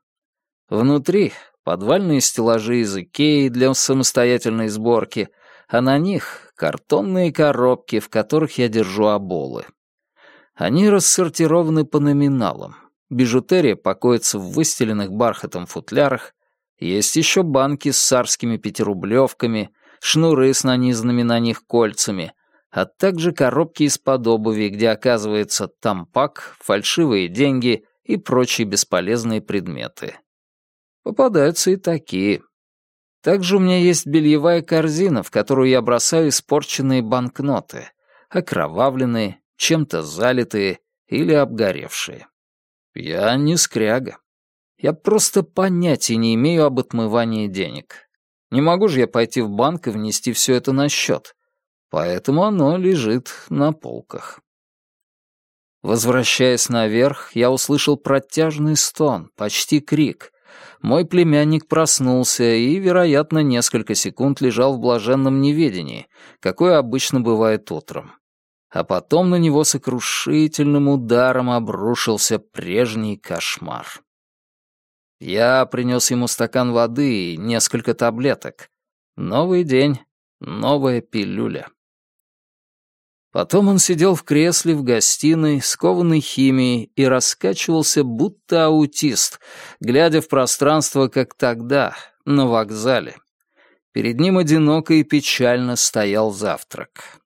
Внутри подвальные стеллажи из Икеи для самостоятельной сборки, а на них картонные коробки, в которых я держу оболы. Они рассортированы по номиналам. Бижутерия покоится в выстеленных бархатом футлярах. Есть еще банки с царскими пятирублевками, шнуры с нанизанными на них кольцами, а также коробки из-под обуви, где оказывается тампак, фальшивые деньги и прочие бесполезные предметы. Попадаются и такие. Также у меня есть бельевая корзина, в которую я бросаю испорченные банкноты, окровавленные, чем-то залитые или обгоревшие. Я не скряга. Я просто понятия не имею об отмывании денег. Не могу же я пойти в банк и внести все это на счет. Поэтому оно лежит на полках. Возвращаясь наверх, я услышал протяжный стон, почти крик. Мой племянник проснулся и, вероятно, несколько секунд лежал в блаженном неведении, какое обычно бывает утром а потом на него сокрушительным ударом обрушился прежний кошмар. Я принес ему стакан воды и несколько таблеток. Новый день, новая пилюля. Потом он сидел в кресле в гостиной, скованный химией, и раскачивался, будто аутист, глядя в пространство, как тогда, на вокзале. Перед ним одиноко и печально стоял завтрак.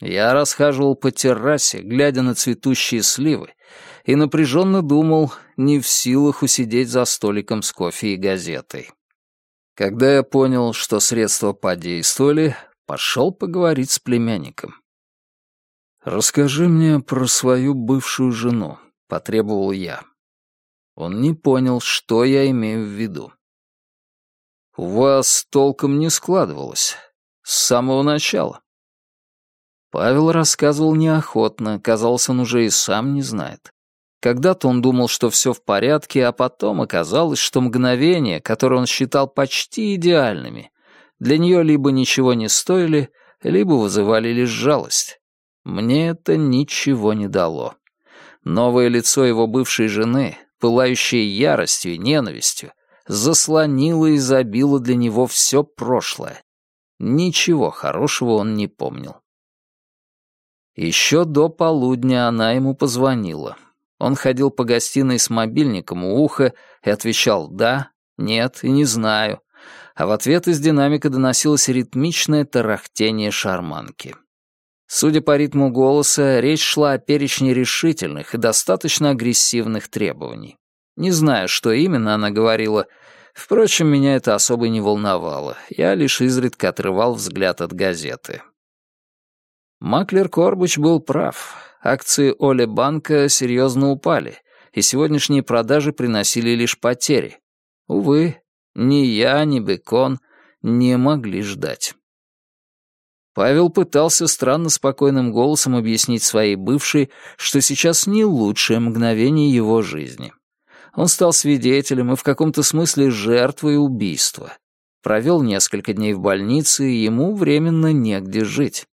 Я расхаживал по террасе, глядя на цветущие сливы, и напряженно думал, не в силах усидеть за столиком с кофе и газетой. Когда я понял, что средства подействовали, пошел поговорить с племянником. «Расскажи мне про свою бывшую жену», — потребовал я. Он не понял, что я имею в виду. «У вас толком не складывалось. С самого начала. Павел рассказывал неохотно, казалось, он уже и сам не знает. Когда-то он думал, что все в порядке, а потом оказалось, что мгновения, которые он считал почти идеальными, для нее либо ничего не стоили, либо вызывали лишь жалость. Мне это ничего не дало. Новое лицо его бывшей жены, пылающее яростью и ненавистью, заслонило и забило для него все прошлое. Ничего хорошего он не помнил. Еще до полудня она ему позвонила. Он ходил по гостиной с мобильником у уха и отвечал «да», «нет» и «не знаю», а в ответ из динамика доносилось ритмичное тарахтение шарманки. Судя по ритму голоса, речь шла о перечне решительных и достаточно агрессивных требований. Не знаю, что именно она говорила, впрочем, меня это особо не волновало, я лишь изредка отрывал взгляд от газеты. Маклер Корбуч был прав. Акции Оли Банка серьезно упали, и сегодняшние продажи приносили лишь потери. Увы, ни я, ни Бекон не могли ждать. Павел пытался странно спокойным голосом объяснить своей бывшей, что сейчас не лучшее мгновение его жизни. Он стал свидетелем и в каком-то смысле жертвой убийства. Провел несколько дней в больнице, и ему временно негде жить.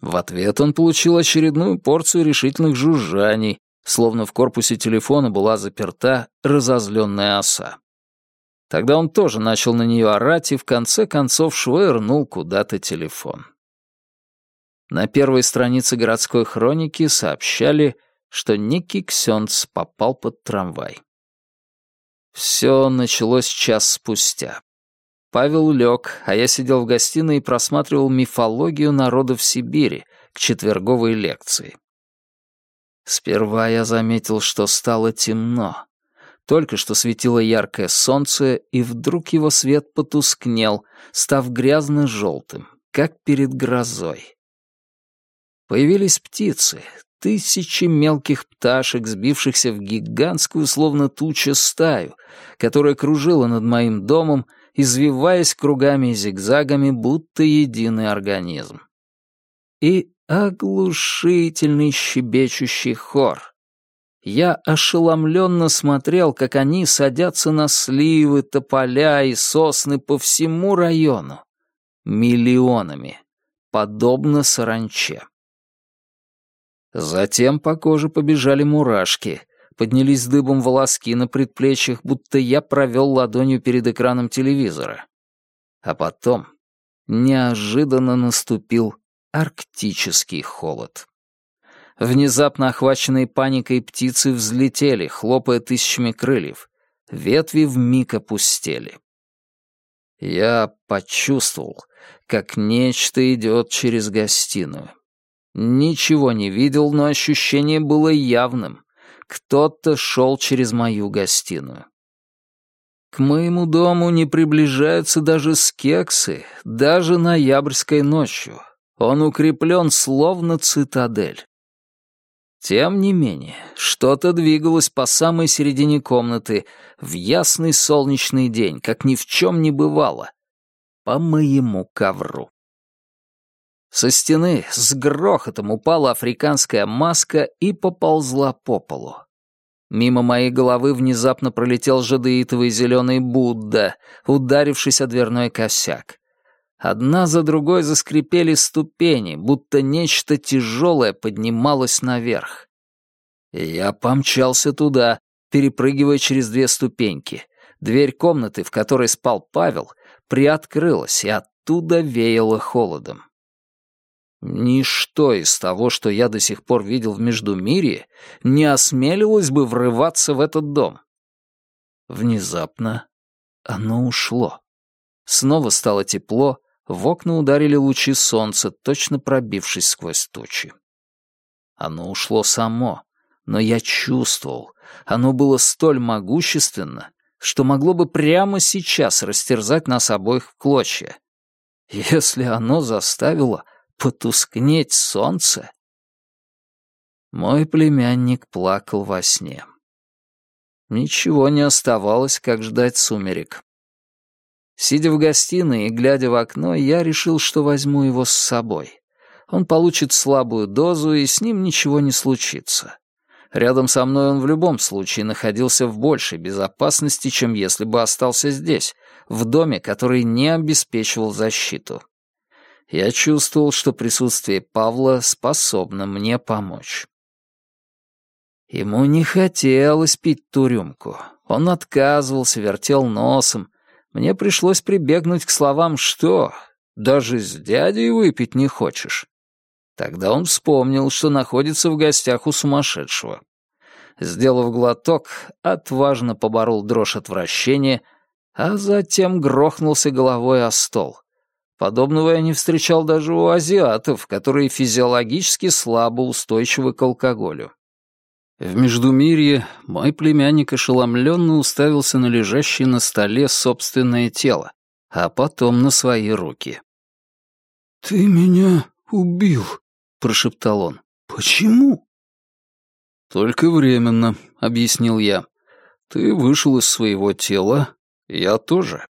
В ответ он получил очередную порцию решительных жужжаний, словно в корпусе телефона была заперта разозленная оса. Тогда он тоже начал на нее орать и в конце концов швырнул куда-то телефон. На первой странице городской хроники сообщали, что некий Ксенц попал под трамвай. Все началось час спустя. Павел лег, а я сидел в гостиной и просматривал мифологию народов Сибири к четверговой лекции. Сперва я заметил, что стало темно. Только что светило яркое солнце, и вдруг его свет потускнел, став грязно-желтым, как перед грозой. Появились птицы, тысячи мелких пташек, сбившихся в гигантскую, словно туча, стаю, которая кружила над моим домом, извиваясь кругами и зигзагами, будто единый организм. И оглушительный щебечущий хор. Я ошеломленно смотрел, как они садятся на сливы, тополя и сосны по всему району. Миллионами. Подобно саранче. Затем по коже побежали мурашки, поднялись дыбом волоски на предплечьях, будто я провел ладонью перед экраном телевизора. А потом неожиданно наступил арктический холод. Внезапно охваченные паникой птицы взлетели, хлопая тысячами крыльев. Ветви вмиг опустели. Я почувствовал, как нечто идет через гостиную. Ничего не видел, но ощущение было явным. Кто-то шел через мою гостиную. К моему дому не приближаются даже скексы, даже ноябрьской ночью. Он укреплен словно цитадель. Тем не менее, что-то двигалось по самой середине комнаты в ясный солнечный день, как ни в чем не бывало, по моему ковру. Со стены с грохотом упала африканская маска и поползла по полу. Мимо моей головы внезапно пролетел жадеитовый зеленый Будда, ударившись о дверной косяк. Одна за другой заскрипели ступени, будто нечто тяжелое поднималось наверх. я помчался туда, перепрыгивая через две ступеньки. Дверь комнаты, в которой спал Павел, приоткрылась, и оттуда веяло холодом. Ничто из того, что я до сих пор видел в Междумирье, не осмелилось бы врываться в этот дом. Внезапно оно ушло. Снова стало тепло, в окна ударили лучи солнца, точно пробившись сквозь тучи. Оно ушло само, но я чувствовал, оно было столь могущественно, что могло бы прямо сейчас растерзать нас обоих в клочья. Если оно заставило потускнеть солнце? Мой племянник плакал во сне. Ничего не оставалось, как ждать сумерек. Сидя в гостиной и глядя в окно, я решил, что возьму его с собой. Он получит слабую дозу, и с ним ничего не случится. Рядом со мной он в любом случае находился в большей безопасности, чем если бы остался здесь, в доме, который не обеспечивал защиту я чувствовал, что присутствие Павла способно мне помочь. Ему не хотелось пить ту рюмку. Он отказывался, вертел носом. Мне пришлось прибегнуть к словам «что?» Даже с дядей выпить не хочешь. Тогда он вспомнил, что находится в гостях у сумасшедшего. Сделав глоток, отважно поборол дрожь отвращения, а затем грохнулся головой о стол. Подобного я не встречал даже у азиатов, которые физиологически слабо устойчивы к алкоголю. В Междумирье мой племянник ошеломленно уставился на лежащее на столе собственное тело, а потом на свои руки. «Ты меня убил», — прошептал он. «Почему?» «Только временно», — объяснил я. «Ты вышел из своего тела, я тоже.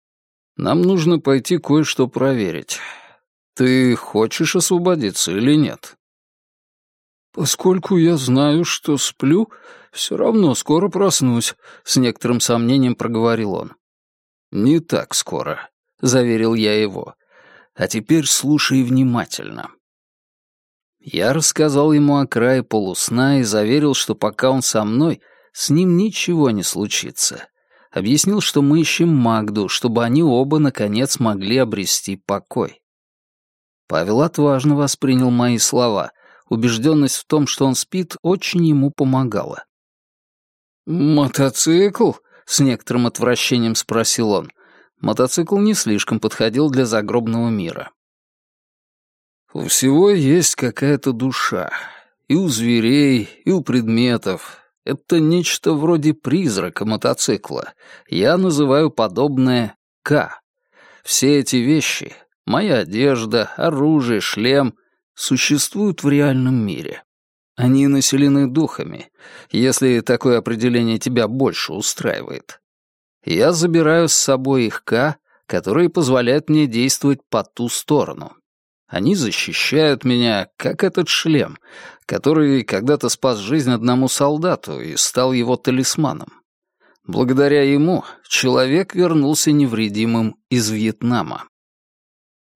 Нам нужно пойти кое-что проверить. Ты хочешь освободиться или нет?» «Поскольку я знаю, что сплю, все равно скоро проснусь», — с некоторым сомнением проговорил он. «Не так скоро», — заверил я его. «А теперь слушай внимательно. Я рассказал ему о крае полусна и заверил, что пока он со мной, с ним ничего не случится. Объяснил, что мы ищем Магду, чтобы они оба, наконец, могли обрести покой. Павел отважно воспринял мои слова. Убежденность в том, что он спит, очень ему помогала. «Мотоцикл?» — с некоторым отвращением спросил он. Мотоцикл не слишком подходил для загробного мира. У всего есть какая-то душа. И у зверей, и у предметов. Это нечто вроде призрака мотоцикла. Я называю подобное «К». Все эти вещи — моя одежда, оружие, шлем — существуют в реальном мире. Они населены духами, если такое определение тебя больше устраивает. Я забираю с собой их «К», которые позволяют мне действовать по ту сторону. Они защищают меня, как этот шлем, который когда-то спас жизнь одному солдату и стал его талисманом. Благодаря ему человек вернулся невредимым из Вьетнама.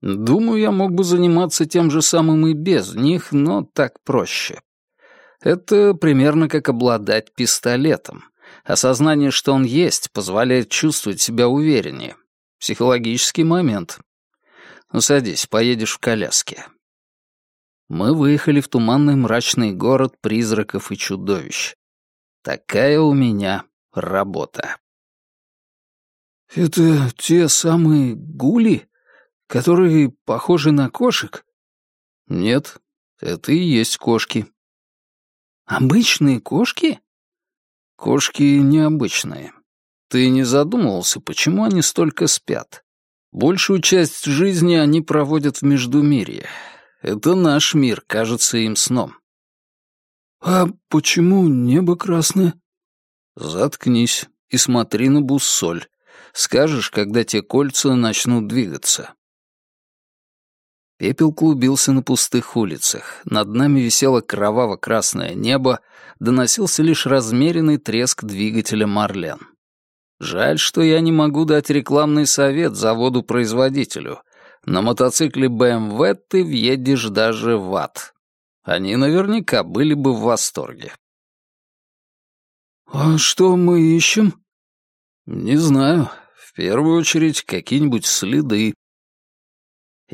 Думаю, я мог бы заниматься тем же самым и без них, но так проще. Это примерно как обладать пистолетом. Осознание, что он есть, позволяет чувствовать себя увереннее. Психологический момент. Ну, садись, поедешь в коляске». Мы выехали в туманный мрачный город призраков и чудовищ. Такая у меня работа. «Это те самые гули, которые похожи на кошек?» «Нет, это и есть кошки». «Обычные кошки?» «Кошки необычные. Ты не задумывался, почему они столько спят? Большую часть жизни они проводят в Междумирье. Это наш мир, кажется им сном. «А почему небо красное?» «Заткнись и смотри на буссоль. Скажешь, когда те кольца начнут двигаться». Пепел клубился на пустых улицах. Над нами висело кроваво-красное небо, доносился лишь размеренный треск двигателя «Марлен». Жаль, что я не могу дать рекламный совет заводу-производителю. На мотоцикле BMW ты въедешь даже в ад. Они наверняка были бы в восторге. «А что мы ищем?» «Не знаю. В первую очередь какие-нибудь следы».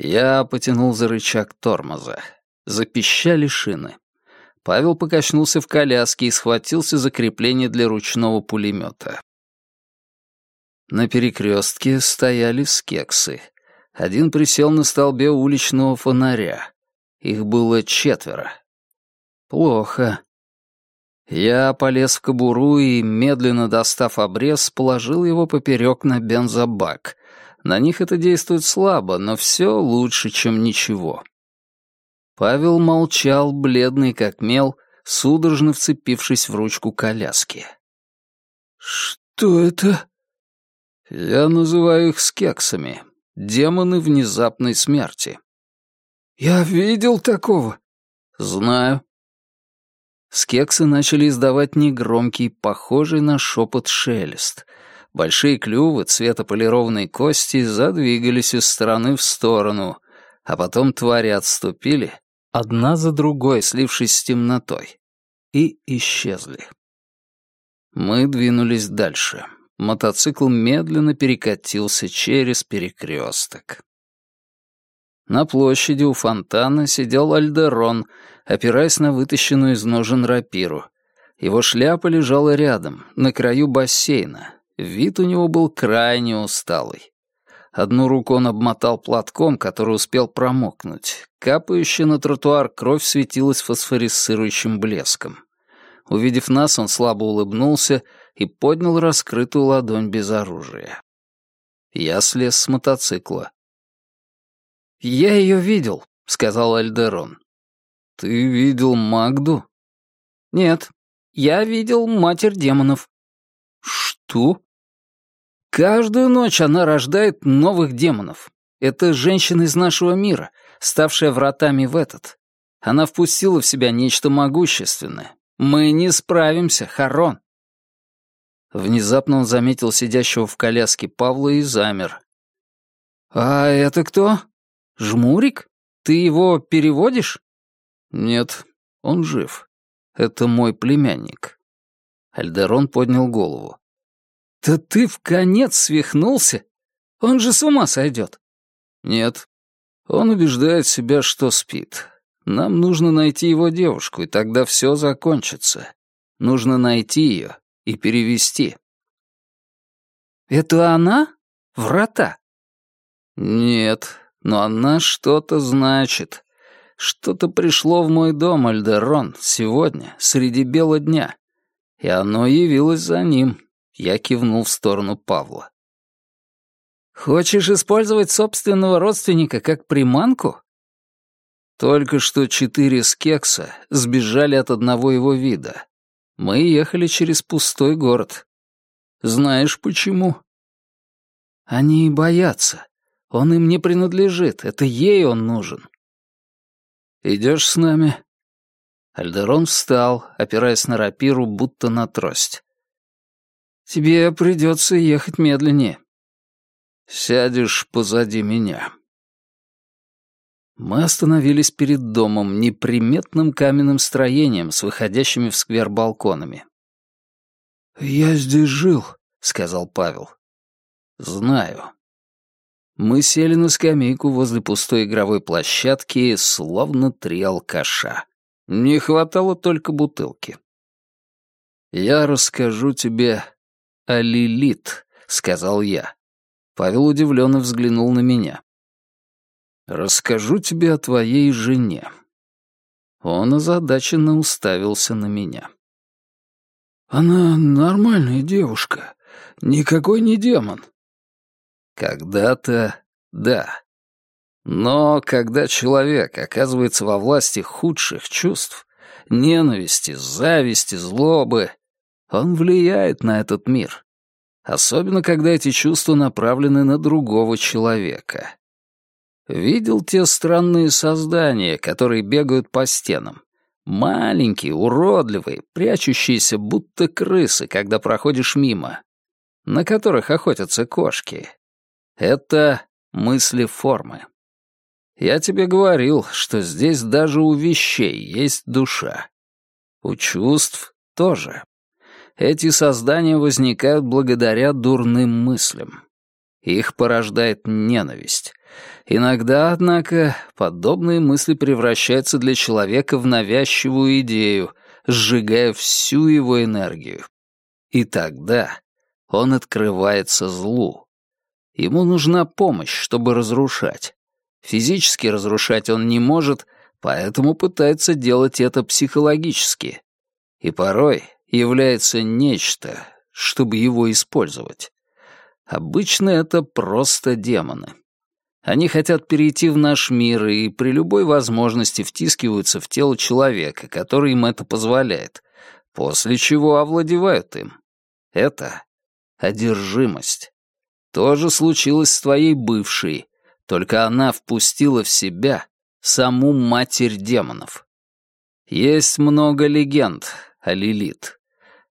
Я потянул за рычаг тормоза. Запищали шины. Павел покачнулся в коляске и схватился за крепление для ручного пулемета. На перекрестке стояли скексы. Один присел на столбе уличного фонаря. Их было четверо. Плохо. Я полез в кобуру и, медленно достав обрез, положил его поперек на бензобак. На них это действует слабо, но все лучше, чем ничего. Павел молчал, бледный как мел, судорожно вцепившись в ручку коляски. «Что это?» Я называю их скексами. Демоны внезапной смерти. Я видел такого. Знаю. Скексы начали издавать негромкий, похожий на шепот шелест. Большие клювы цвета полированной кости задвигались из стороны в сторону, а потом твари отступили, одна за другой слившись с темнотой, и исчезли. Мы двинулись дальше мотоцикл медленно перекатился через перекресток. На площади у фонтана сидел Альдерон, опираясь на вытащенную из ножен рапиру. Его шляпа лежала рядом, на краю бассейна. Вид у него был крайне усталый. Одну руку он обмотал платком, который успел промокнуть. Капающая на тротуар кровь светилась фосфорисцирующим блеском. Увидев нас, он слабо улыбнулся и поднял раскрытую ладонь без оружия. Я слез с мотоцикла. «Я ее видел», — сказал Альдерон. «Ты видел Магду?» «Нет, я видел Матерь Демонов». «Что?» Каждую ночь она рождает новых демонов. Это женщина из нашего мира, ставшая вратами в этот. Она впустила в себя нечто могущественное. Мы не справимся, Харон. Внезапно он заметил сидящего в коляске Павла и замер. «А это кто? Жмурик? Ты его переводишь?» «Нет, он жив. Это мой племянник». Альдерон поднял голову. «Да ты в конец свихнулся? Он же с ума сойдет!» «Нет. Он убеждает себя, что спит. Нам нужно найти его девушку, и тогда все закончится. Нужно найти ее и перевести». «Это она? Врата?» «Нет, но она что-то значит. Что-то пришло в мой дом, Альдерон, сегодня, среди бела дня, и оно явилось за ним, я кивнул в сторону Павла. «Хочешь использовать собственного родственника как приманку?» Только что четыре скекса сбежали от одного его вида. Мы ехали через пустой город. Знаешь почему? Они боятся. Он им не принадлежит. Это ей он нужен. Идешь с нами? Альдерон встал, опираясь на рапиру, будто на трость. Тебе придется ехать медленнее. Сядешь позади меня. Мы остановились перед домом, неприметным каменным строением с выходящими в сквер балконами. «Я здесь жил», — сказал Павел. «Знаю». Мы сели на скамейку возле пустой игровой площадки, словно три алкаша. Не хватало только бутылки. «Я расскажу тебе «А Лилит», — сказал я. Павел удивленно взглянул на меня. «Расскажу тебе о твоей жене». Он озадаченно уставился на меня. «Она нормальная девушка, никакой не демон». «Когда-то да. Но когда человек оказывается во власти худших чувств, ненависти, зависти, злобы, он влияет на этот мир. Особенно, когда эти чувства направлены на другого человека. Видел те странные создания, которые бегают по стенам? Маленькие, уродливые, прячущиеся будто крысы, когда проходишь мимо, на которых охотятся кошки. Это мысли формы. Я тебе говорил, что здесь даже у вещей есть душа. У чувств тоже. Эти создания возникают благодаря дурным мыслям. Их порождает ненависть. Иногда, однако, подобные мысли превращаются для человека в навязчивую идею, сжигая всю его энергию. И тогда он открывается злу. Ему нужна помощь, чтобы разрушать. Физически разрушать он не может, поэтому пытается делать это психологически. И порой является нечто, чтобы его использовать. Обычно это просто демоны. Они хотят перейти в наш мир и при любой возможности втискиваются в тело человека, который им это позволяет, после чего овладевают им. Это одержимость. То же случилось с твоей бывшей, только она впустила в себя саму матерь демонов. Есть много легенд о Лилит.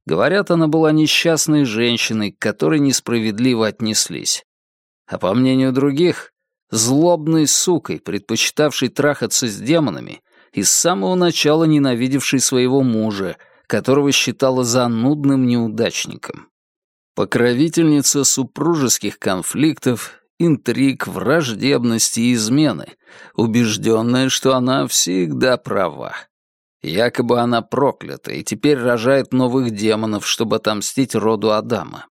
Говорят, она была несчастной женщиной, к которой несправедливо отнеслись. А по мнению других, злобной сукой, предпочитавшей трахаться с демонами и с самого начала ненавидевшей своего мужа, которого считала занудным неудачником. Покровительница супружеских конфликтов интриг, враждебности и измены, убежденная, что она всегда права. Якобы она проклята и теперь рожает новых демонов, чтобы отомстить роду Адама.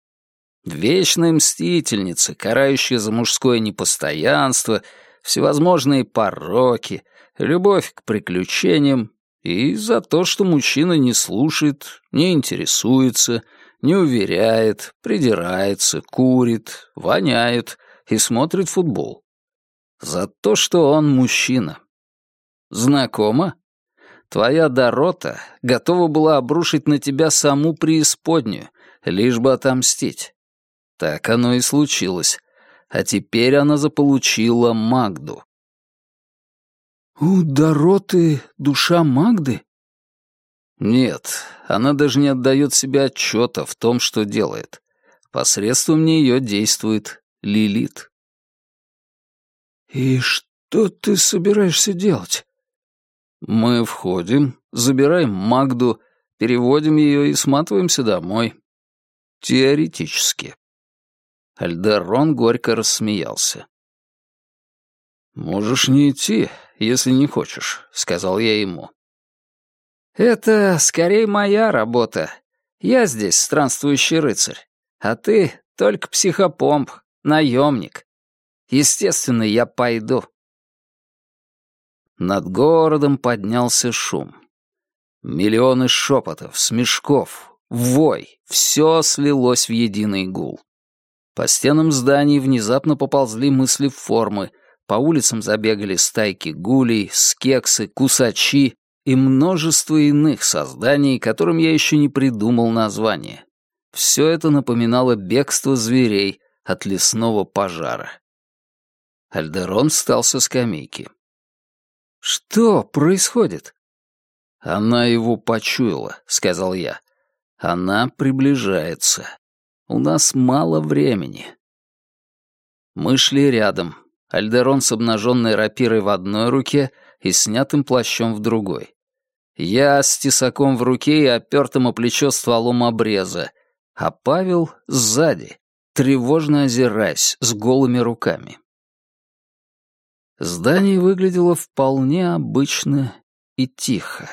Вечная мстительница, карающая за мужское непостоянство, всевозможные пороки, любовь к приключениям и за то, что мужчина не слушает, не интересуется, не уверяет, придирается, курит, воняет и смотрит футбол. За то, что он мужчина. Знакомо? Твоя Дорота готова была обрушить на тебя саму преисподнюю, лишь бы отомстить. Так оно и случилось. А теперь она заполучила Магду. «У Дороты душа Магды?» Нет, она даже не отдает себе отчета в том, что делает. Посредством нее действует Лилит. «И что ты собираешься делать?» Мы входим, забираем Магду, переводим ее и сматываемся домой. Теоретически. Альдерон горько рассмеялся. «Можешь не идти, если не хочешь», — сказал я ему. «Это скорее моя работа. Я здесь странствующий рыцарь, а ты только психопомп, наемник. Естественно, я пойду». Над городом поднялся шум. Миллионы шепотов, смешков, вой — все слилось в единый гул. По стенам зданий внезапно поползли мысли формы, по улицам забегали стайки гулей, скексы, кусачи и множество иных созданий, которым я еще не придумал название. Все это напоминало бегство зверей от лесного пожара. Альдерон встал со скамейки. «Что происходит?» «Она его почуяла», — сказал я. «Она приближается. У нас мало времени». Мы шли рядом. Альдерон с обнаженной рапирой в одной руке и снятым плащом в другой. Я с тесаком в руке и опертым о плечо стволом обреза, а Павел сзади, тревожно озираясь, с голыми руками. Здание выглядело вполне обычно и тихо.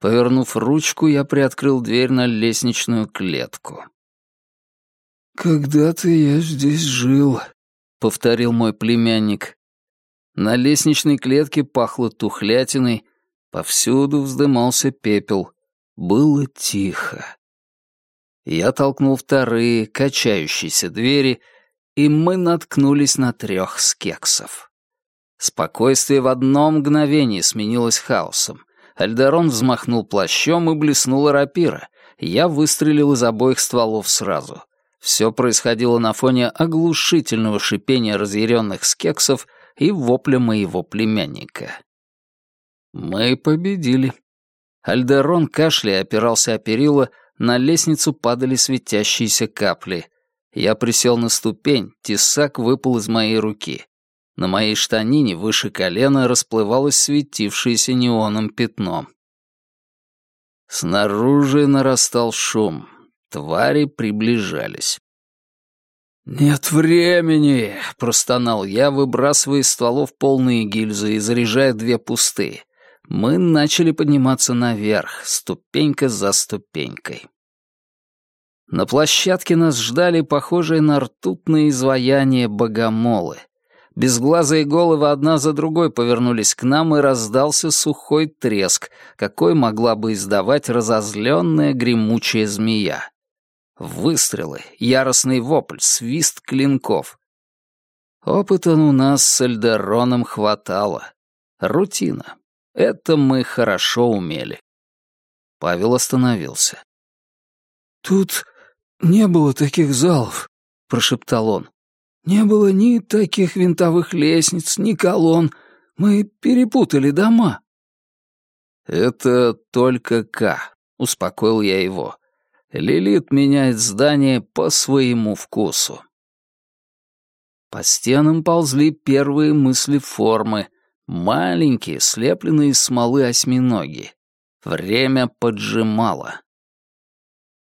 Повернув ручку, я приоткрыл дверь на лестничную клетку. «Когда-то я здесь жил», — повторил мой племянник. На лестничной клетке пахло тухлятиной, повсюду вздымался пепел. Было тихо. Я толкнул вторые, качающиеся двери, и мы наткнулись на трех скексов. Спокойствие в одно мгновение сменилось хаосом. Альдерон взмахнул плащом и блеснула рапира. Я выстрелил из обоих стволов сразу. Все происходило на фоне оглушительного шипения разъяренных скексов и вопля моего племянника. Мы победили. Альдерон кашляя опирался о перила, на лестницу падали светящиеся капли. Я присел на ступень, тесак выпал из моей руки. На моей штанине выше колена расплывалось светившееся неоном пятно. Снаружи нарастал шум. Твари приближались. «Нет времени!» — простонал я, выбрасывая из стволов полные гильзы и заряжая две пустые. Мы начали подниматься наверх, ступенька за ступенькой. На площадке нас ждали похожие на ртутные изваяния богомолы — Безглазые головы одна за другой повернулись к нам, и раздался сухой треск, какой могла бы издавать разозленная гремучая змея. Выстрелы, яростный вопль, свист клинков. Опыта у нас с Эльдероном хватало. Рутина. Это мы хорошо умели. Павел остановился. «Тут не было таких залов», — прошептал он. Не было ни таких винтовых лестниц, ни колонн. Мы перепутали дома». «Это только К», — успокоил я его. «Лилит меняет здание по своему вкусу». По стенам ползли первые мысли формы, маленькие, слепленные из смолы осьминоги. Время поджимало.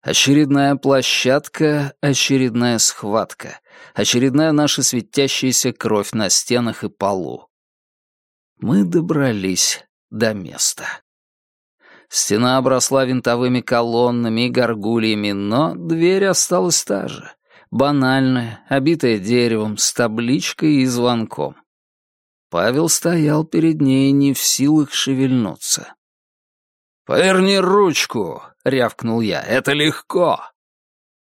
Очередная площадка, очередная схватка, очередная наша светящаяся кровь на стенах и полу. Мы добрались до места. Стена обросла винтовыми колоннами и горгульями, но дверь осталась та же, банальная, обитая деревом, с табличкой и звонком. Павел стоял перед ней не в силах шевельнуться. «Поверни ручку!» — рявкнул я. «Это легко!»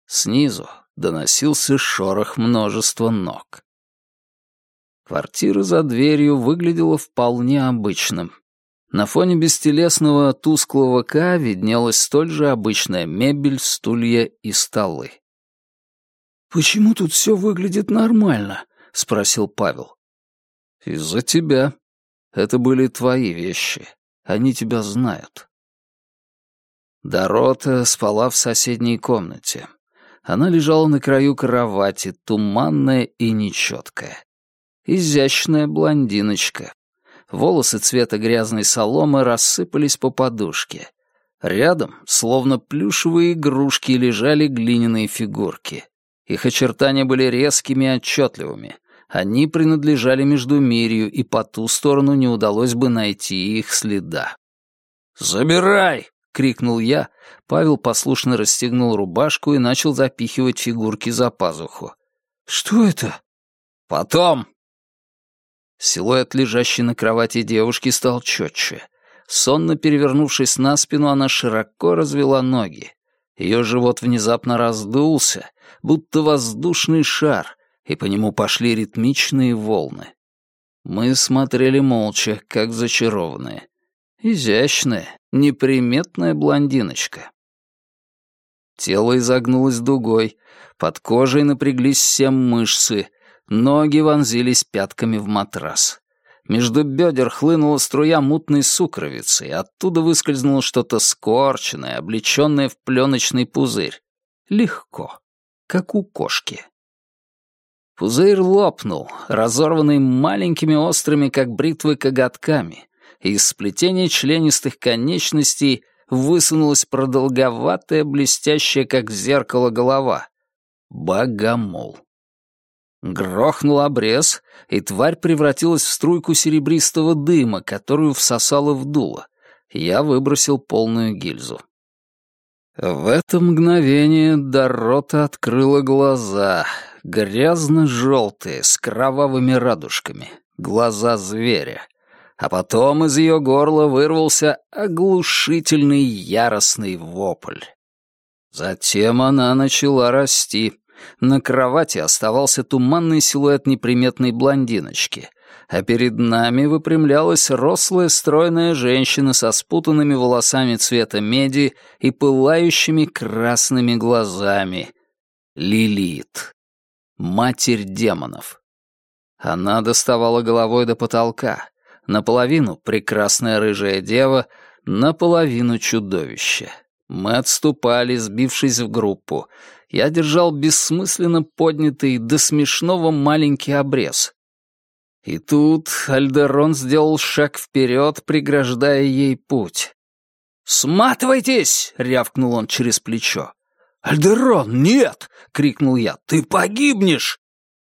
Снизу доносился шорох множества ног. Квартира за дверью выглядела вполне обычным. На фоне бестелесного тусклого К виднелась столь же обычная мебель, стулья и столы. «Почему тут все выглядит нормально?» — спросил Павел. «Из-за тебя. Это были твои вещи. Они тебя знают». Дорота спала в соседней комнате. Она лежала на краю кровати, туманная и нечеткая. Изящная блондиночка. Волосы цвета грязной соломы рассыпались по подушке. Рядом, словно плюшевые игрушки, лежали глиняные фигурки. Их очертания были резкими и отчетливыми. Они принадлежали Междумирью, и по ту сторону не удалось бы найти их следа. «Забирай!» — крикнул я. Павел послушно расстегнул рубашку и начал запихивать фигурки за пазуху. «Что это?» «Потом!» Силуэт, лежащий на кровати девушки, стал четче. Сонно перевернувшись на спину, она широко развела ноги. Ее живот внезапно раздулся, будто воздушный шар, и по нему пошли ритмичные волны. Мы смотрели молча, как зачарованные. Изящная, неприметная блондиночка. Тело изогнулось дугой, под кожей напряглись все мышцы, ноги вонзились пятками в матрас. Между бедер хлынула струя мутной сукровицы, и оттуда выскользнуло что-то скорченное, облеченное в пленочный пузырь. Легко, как у кошки. Пузырь лопнул, разорванный маленькими острыми, как бритвы, коготками, из сплетения членистых конечностей высунулась продолговатая, блестящая, как зеркало, голова. Богомол. Грохнул обрез, и тварь превратилась в струйку серебристого дыма, которую всосала в дуло. Я выбросил полную гильзу. В это мгновение Дорота открыла глаза, грязно-желтые, с кровавыми радужками, глаза зверя а потом из ее горла вырвался оглушительный яростный вопль. Затем она начала расти. На кровати оставался туманный силуэт неприметной блондиночки, а перед нами выпрямлялась рослая стройная женщина со спутанными волосами цвета меди и пылающими красными глазами. Лилит. Матерь демонов. Она доставала головой до потолка, Наполовину прекрасная рыжая дева, наполовину чудовище. Мы отступали, сбившись в группу. Я держал бессмысленно поднятый до смешного маленький обрез. И тут Альдерон сделал шаг вперед, преграждая ей путь. «Сматывайтесь!» — рявкнул он через плечо. «Альдерон, нет!» — крикнул я. «Ты погибнешь!»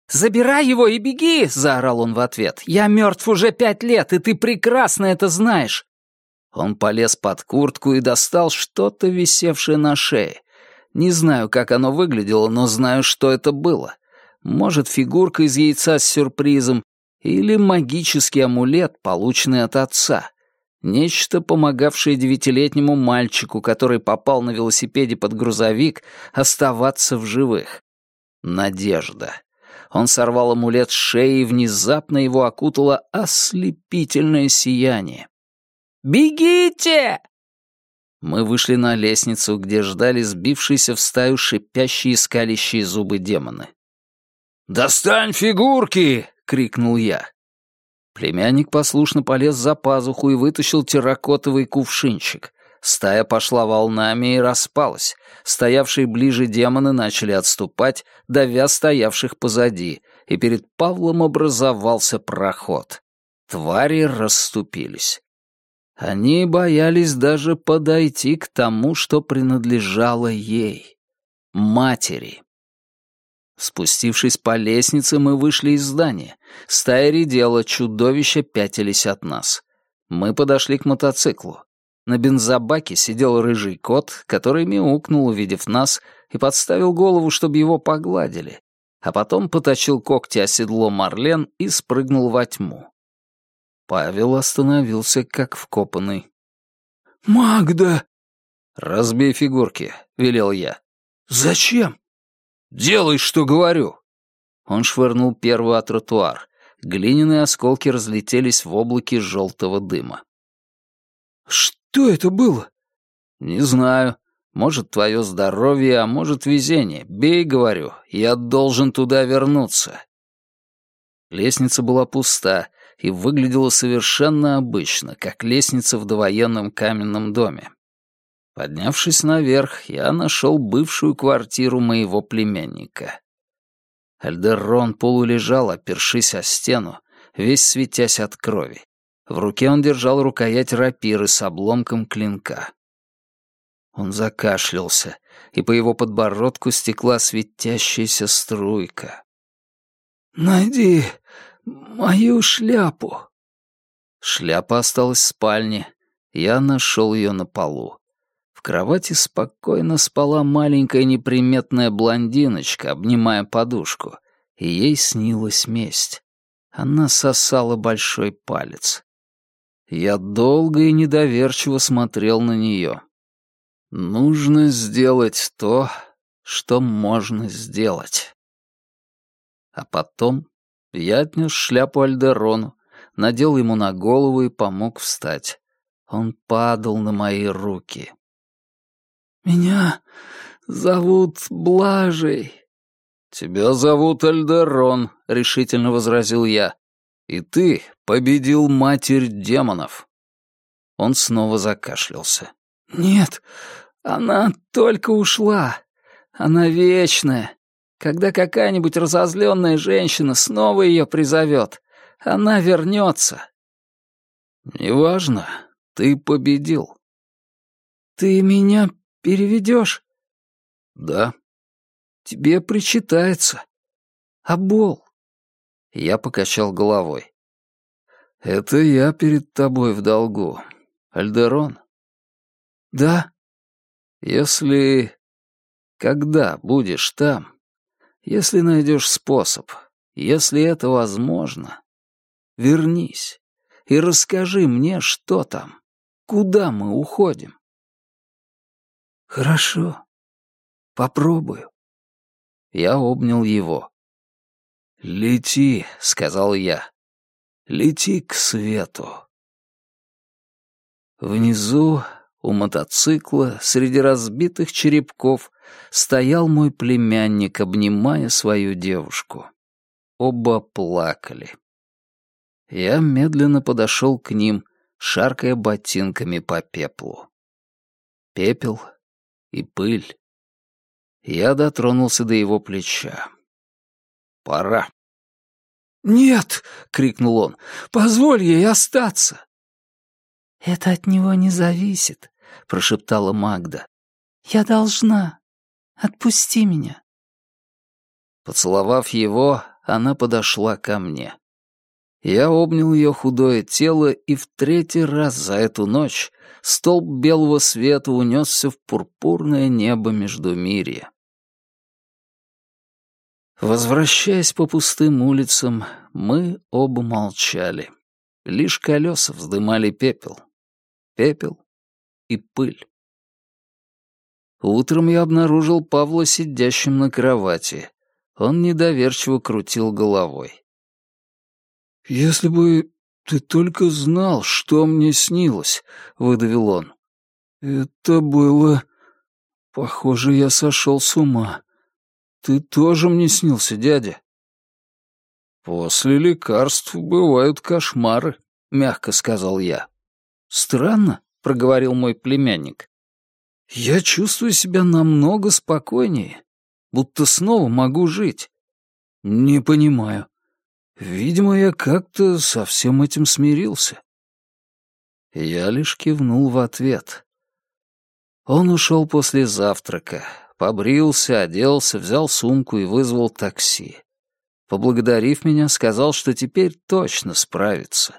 «Забирай его и беги!» — заорал он в ответ. «Я мертв уже пять лет, и ты прекрасно это знаешь!» Он полез под куртку и достал что-то, висевшее на шее. Не знаю, как оно выглядело, но знаю, что это было. Может, фигурка из яйца с сюрпризом или магический амулет, полученный от отца. Нечто, помогавшее девятилетнему мальчику, который попал на велосипеде под грузовик, оставаться в живых. Надежда. Он сорвал амулет с шеи, и внезапно его окутало ослепительное сияние. «Бегите!» Мы вышли на лестницу, где ждали сбившиеся в стаю шипящие скалящие зубы демоны. «Достань фигурки!» — крикнул я. Племянник послушно полез за пазуху и вытащил терракотовый кувшинчик. Стая пошла волнами и распалась. Стоявшие ближе демоны начали отступать, давя стоявших позади, и перед Павлом образовался проход. Твари расступились. Они боялись даже подойти к тому, что принадлежало ей, матери. Спустившись по лестнице, мы вышли из здания. Стая редела, чудовища пятились от нас. Мы подошли к мотоциклу. На бензобаке сидел рыжий кот, который мяукнул, увидев нас, и подставил голову, чтобы его погладили, а потом поточил когти о седло Марлен и спрыгнул во тьму. Павел остановился как вкопанный. «Магда!» «Разбей фигурки», — велел я. «Зачем?» «Делай, что говорю!» Он швырнул первую о тротуар. Глиняные осколки разлетелись в облаке желтого дыма. «Что это было?» «Не знаю. Может, твое здоровье, а может, везение. Бей, говорю, я должен туда вернуться». Лестница была пуста и выглядела совершенно обычно, как лестница в довоенном каменном доме. Поднявшись наверх, я нашел бывшую квартиру моего племянника. Альдеррон полулежал, опершись о стену, весь светясь от крови. В руке он держал рукоять рапиры с обломком клинка. Он закашлялся, и по его подбородку стекла светящаяся струйка. «Найди мою шляпу». Шляпа осталась в спальне. Я нашел ее на полу. В кровати спокойно спала маленькая неприметная блондиночка, обнимая подушку, и ей снилась месть. Она сосала большой палец. Я долго и недоверчиво смотрел на нее. Нужно сделать то, что можно сделать. А потом я отнес шляпу Альдерону, надел ему на голову и помог встать. Он падал на мои руки. «Меня зовут Блажей». «Тебя зовут Альдерон», — решительно возразил я. «И ты победил Матерь Демонов». Он снова закашлялся. «Нет, она только ушла. Она вечная. Когда какая-нибудь разозленная женщина снова ее призовет, она вернется». «Неважно, ты победил». «Ты меня переведешь?» «Да». «Тебе причитается. Обол». Я покачал головой. «Это я перед тобой в долгу. Альдерон?» «Да». «Если... Когда будешь там, если найдешь способ, если это возможно, вернись и расскажи мне, что там, куда мы уходим». «Хорошо. Попробую». Я обнял его. «Лети», — сказал я. «Лети к свету». Внизу, у мотоцикла, среди разбитых черепков, стоял мой племянник, обнимая свою девушку. Оба плакали. Я медленно подошел к ним, шаркая ботинками по пеплу. Пепел и пыль. Я дотронулся до его плеча. «Пора». «Нет!» — крикнул он. «Позволь ей остаться!» «Это от него не зависит», — прошептала Магда. «Я должна. Отпусти меня». Поцеловав его, она подошла ко мне. Я обнял ее худое тело, и в третий раз за эту ночь столб белого света унесся в пурпурное небо Междумирья. Возвращаясь по пустым улицам, мы оба молчали. Лишь колеса вздымали пепел. Пепел и пыль. Утром я обнаружил Павла сидящим на кровати. Он недоверчиво крутил головой. «Если бы ты только знал, что мне снилось», — выдавил он. «Это было... Похоже, я сошел с ума. «Ты тоже мне снился, дядя?» «После лекарств бывают кошмары», — мягко сказал я. «Странно», — проговорил мой племянник. «Я чувствую себя намного спокойнее, будто снова могу жить. Не понимаю. Видимо, я как-то со всем этим смирился». Я лишь кивнул в ответ. Он ушел после завтрака, побрился, оделся, взял сумку и вызвал такси. Поблагодарив меня, сказал, что теперь точно справится.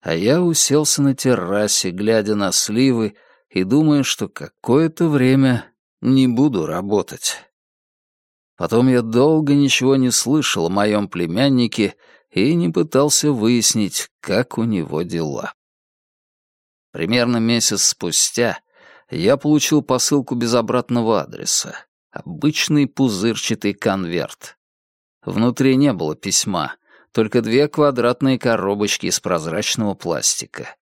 А я уселся на террасе, глядя на сливы и думая, что какое-то время не буду работать. Потом я долго ничего не слышал о моем племяннике и не пытался выяснить, как у него дела. Примерно месяц спустя я получил посылку без обратного адреса. Обычный пузырчатый конверт. Внутри не было письма, только две квадратные коробочки из прозрачного пластика.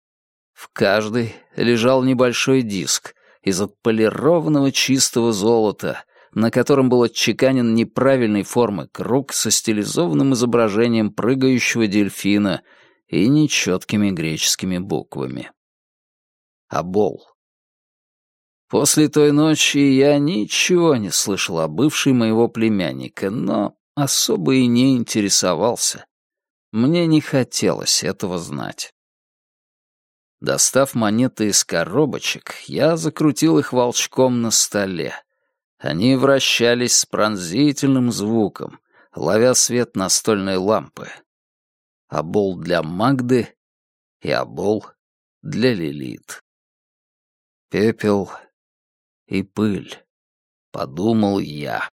В каждой лежал небольшой диск из отполированного чистого золота, на котором был отчеканен неправильной формы круг со стилизованным изображением прыгающего дельфина и нечеткими греческими буквами. Абол. После той ночи я ничего не слышал о бывшей моего племянника, но особо и не интересовался. Мне не хотелось этого знать. Достав монеты из коробочек, я закрутил их волчком на столе. Они вращались с пронзительным звуком, ловя свет настольной лампы. Обол для Магды и обол для Лилит. Пепел и пыль, подумал я.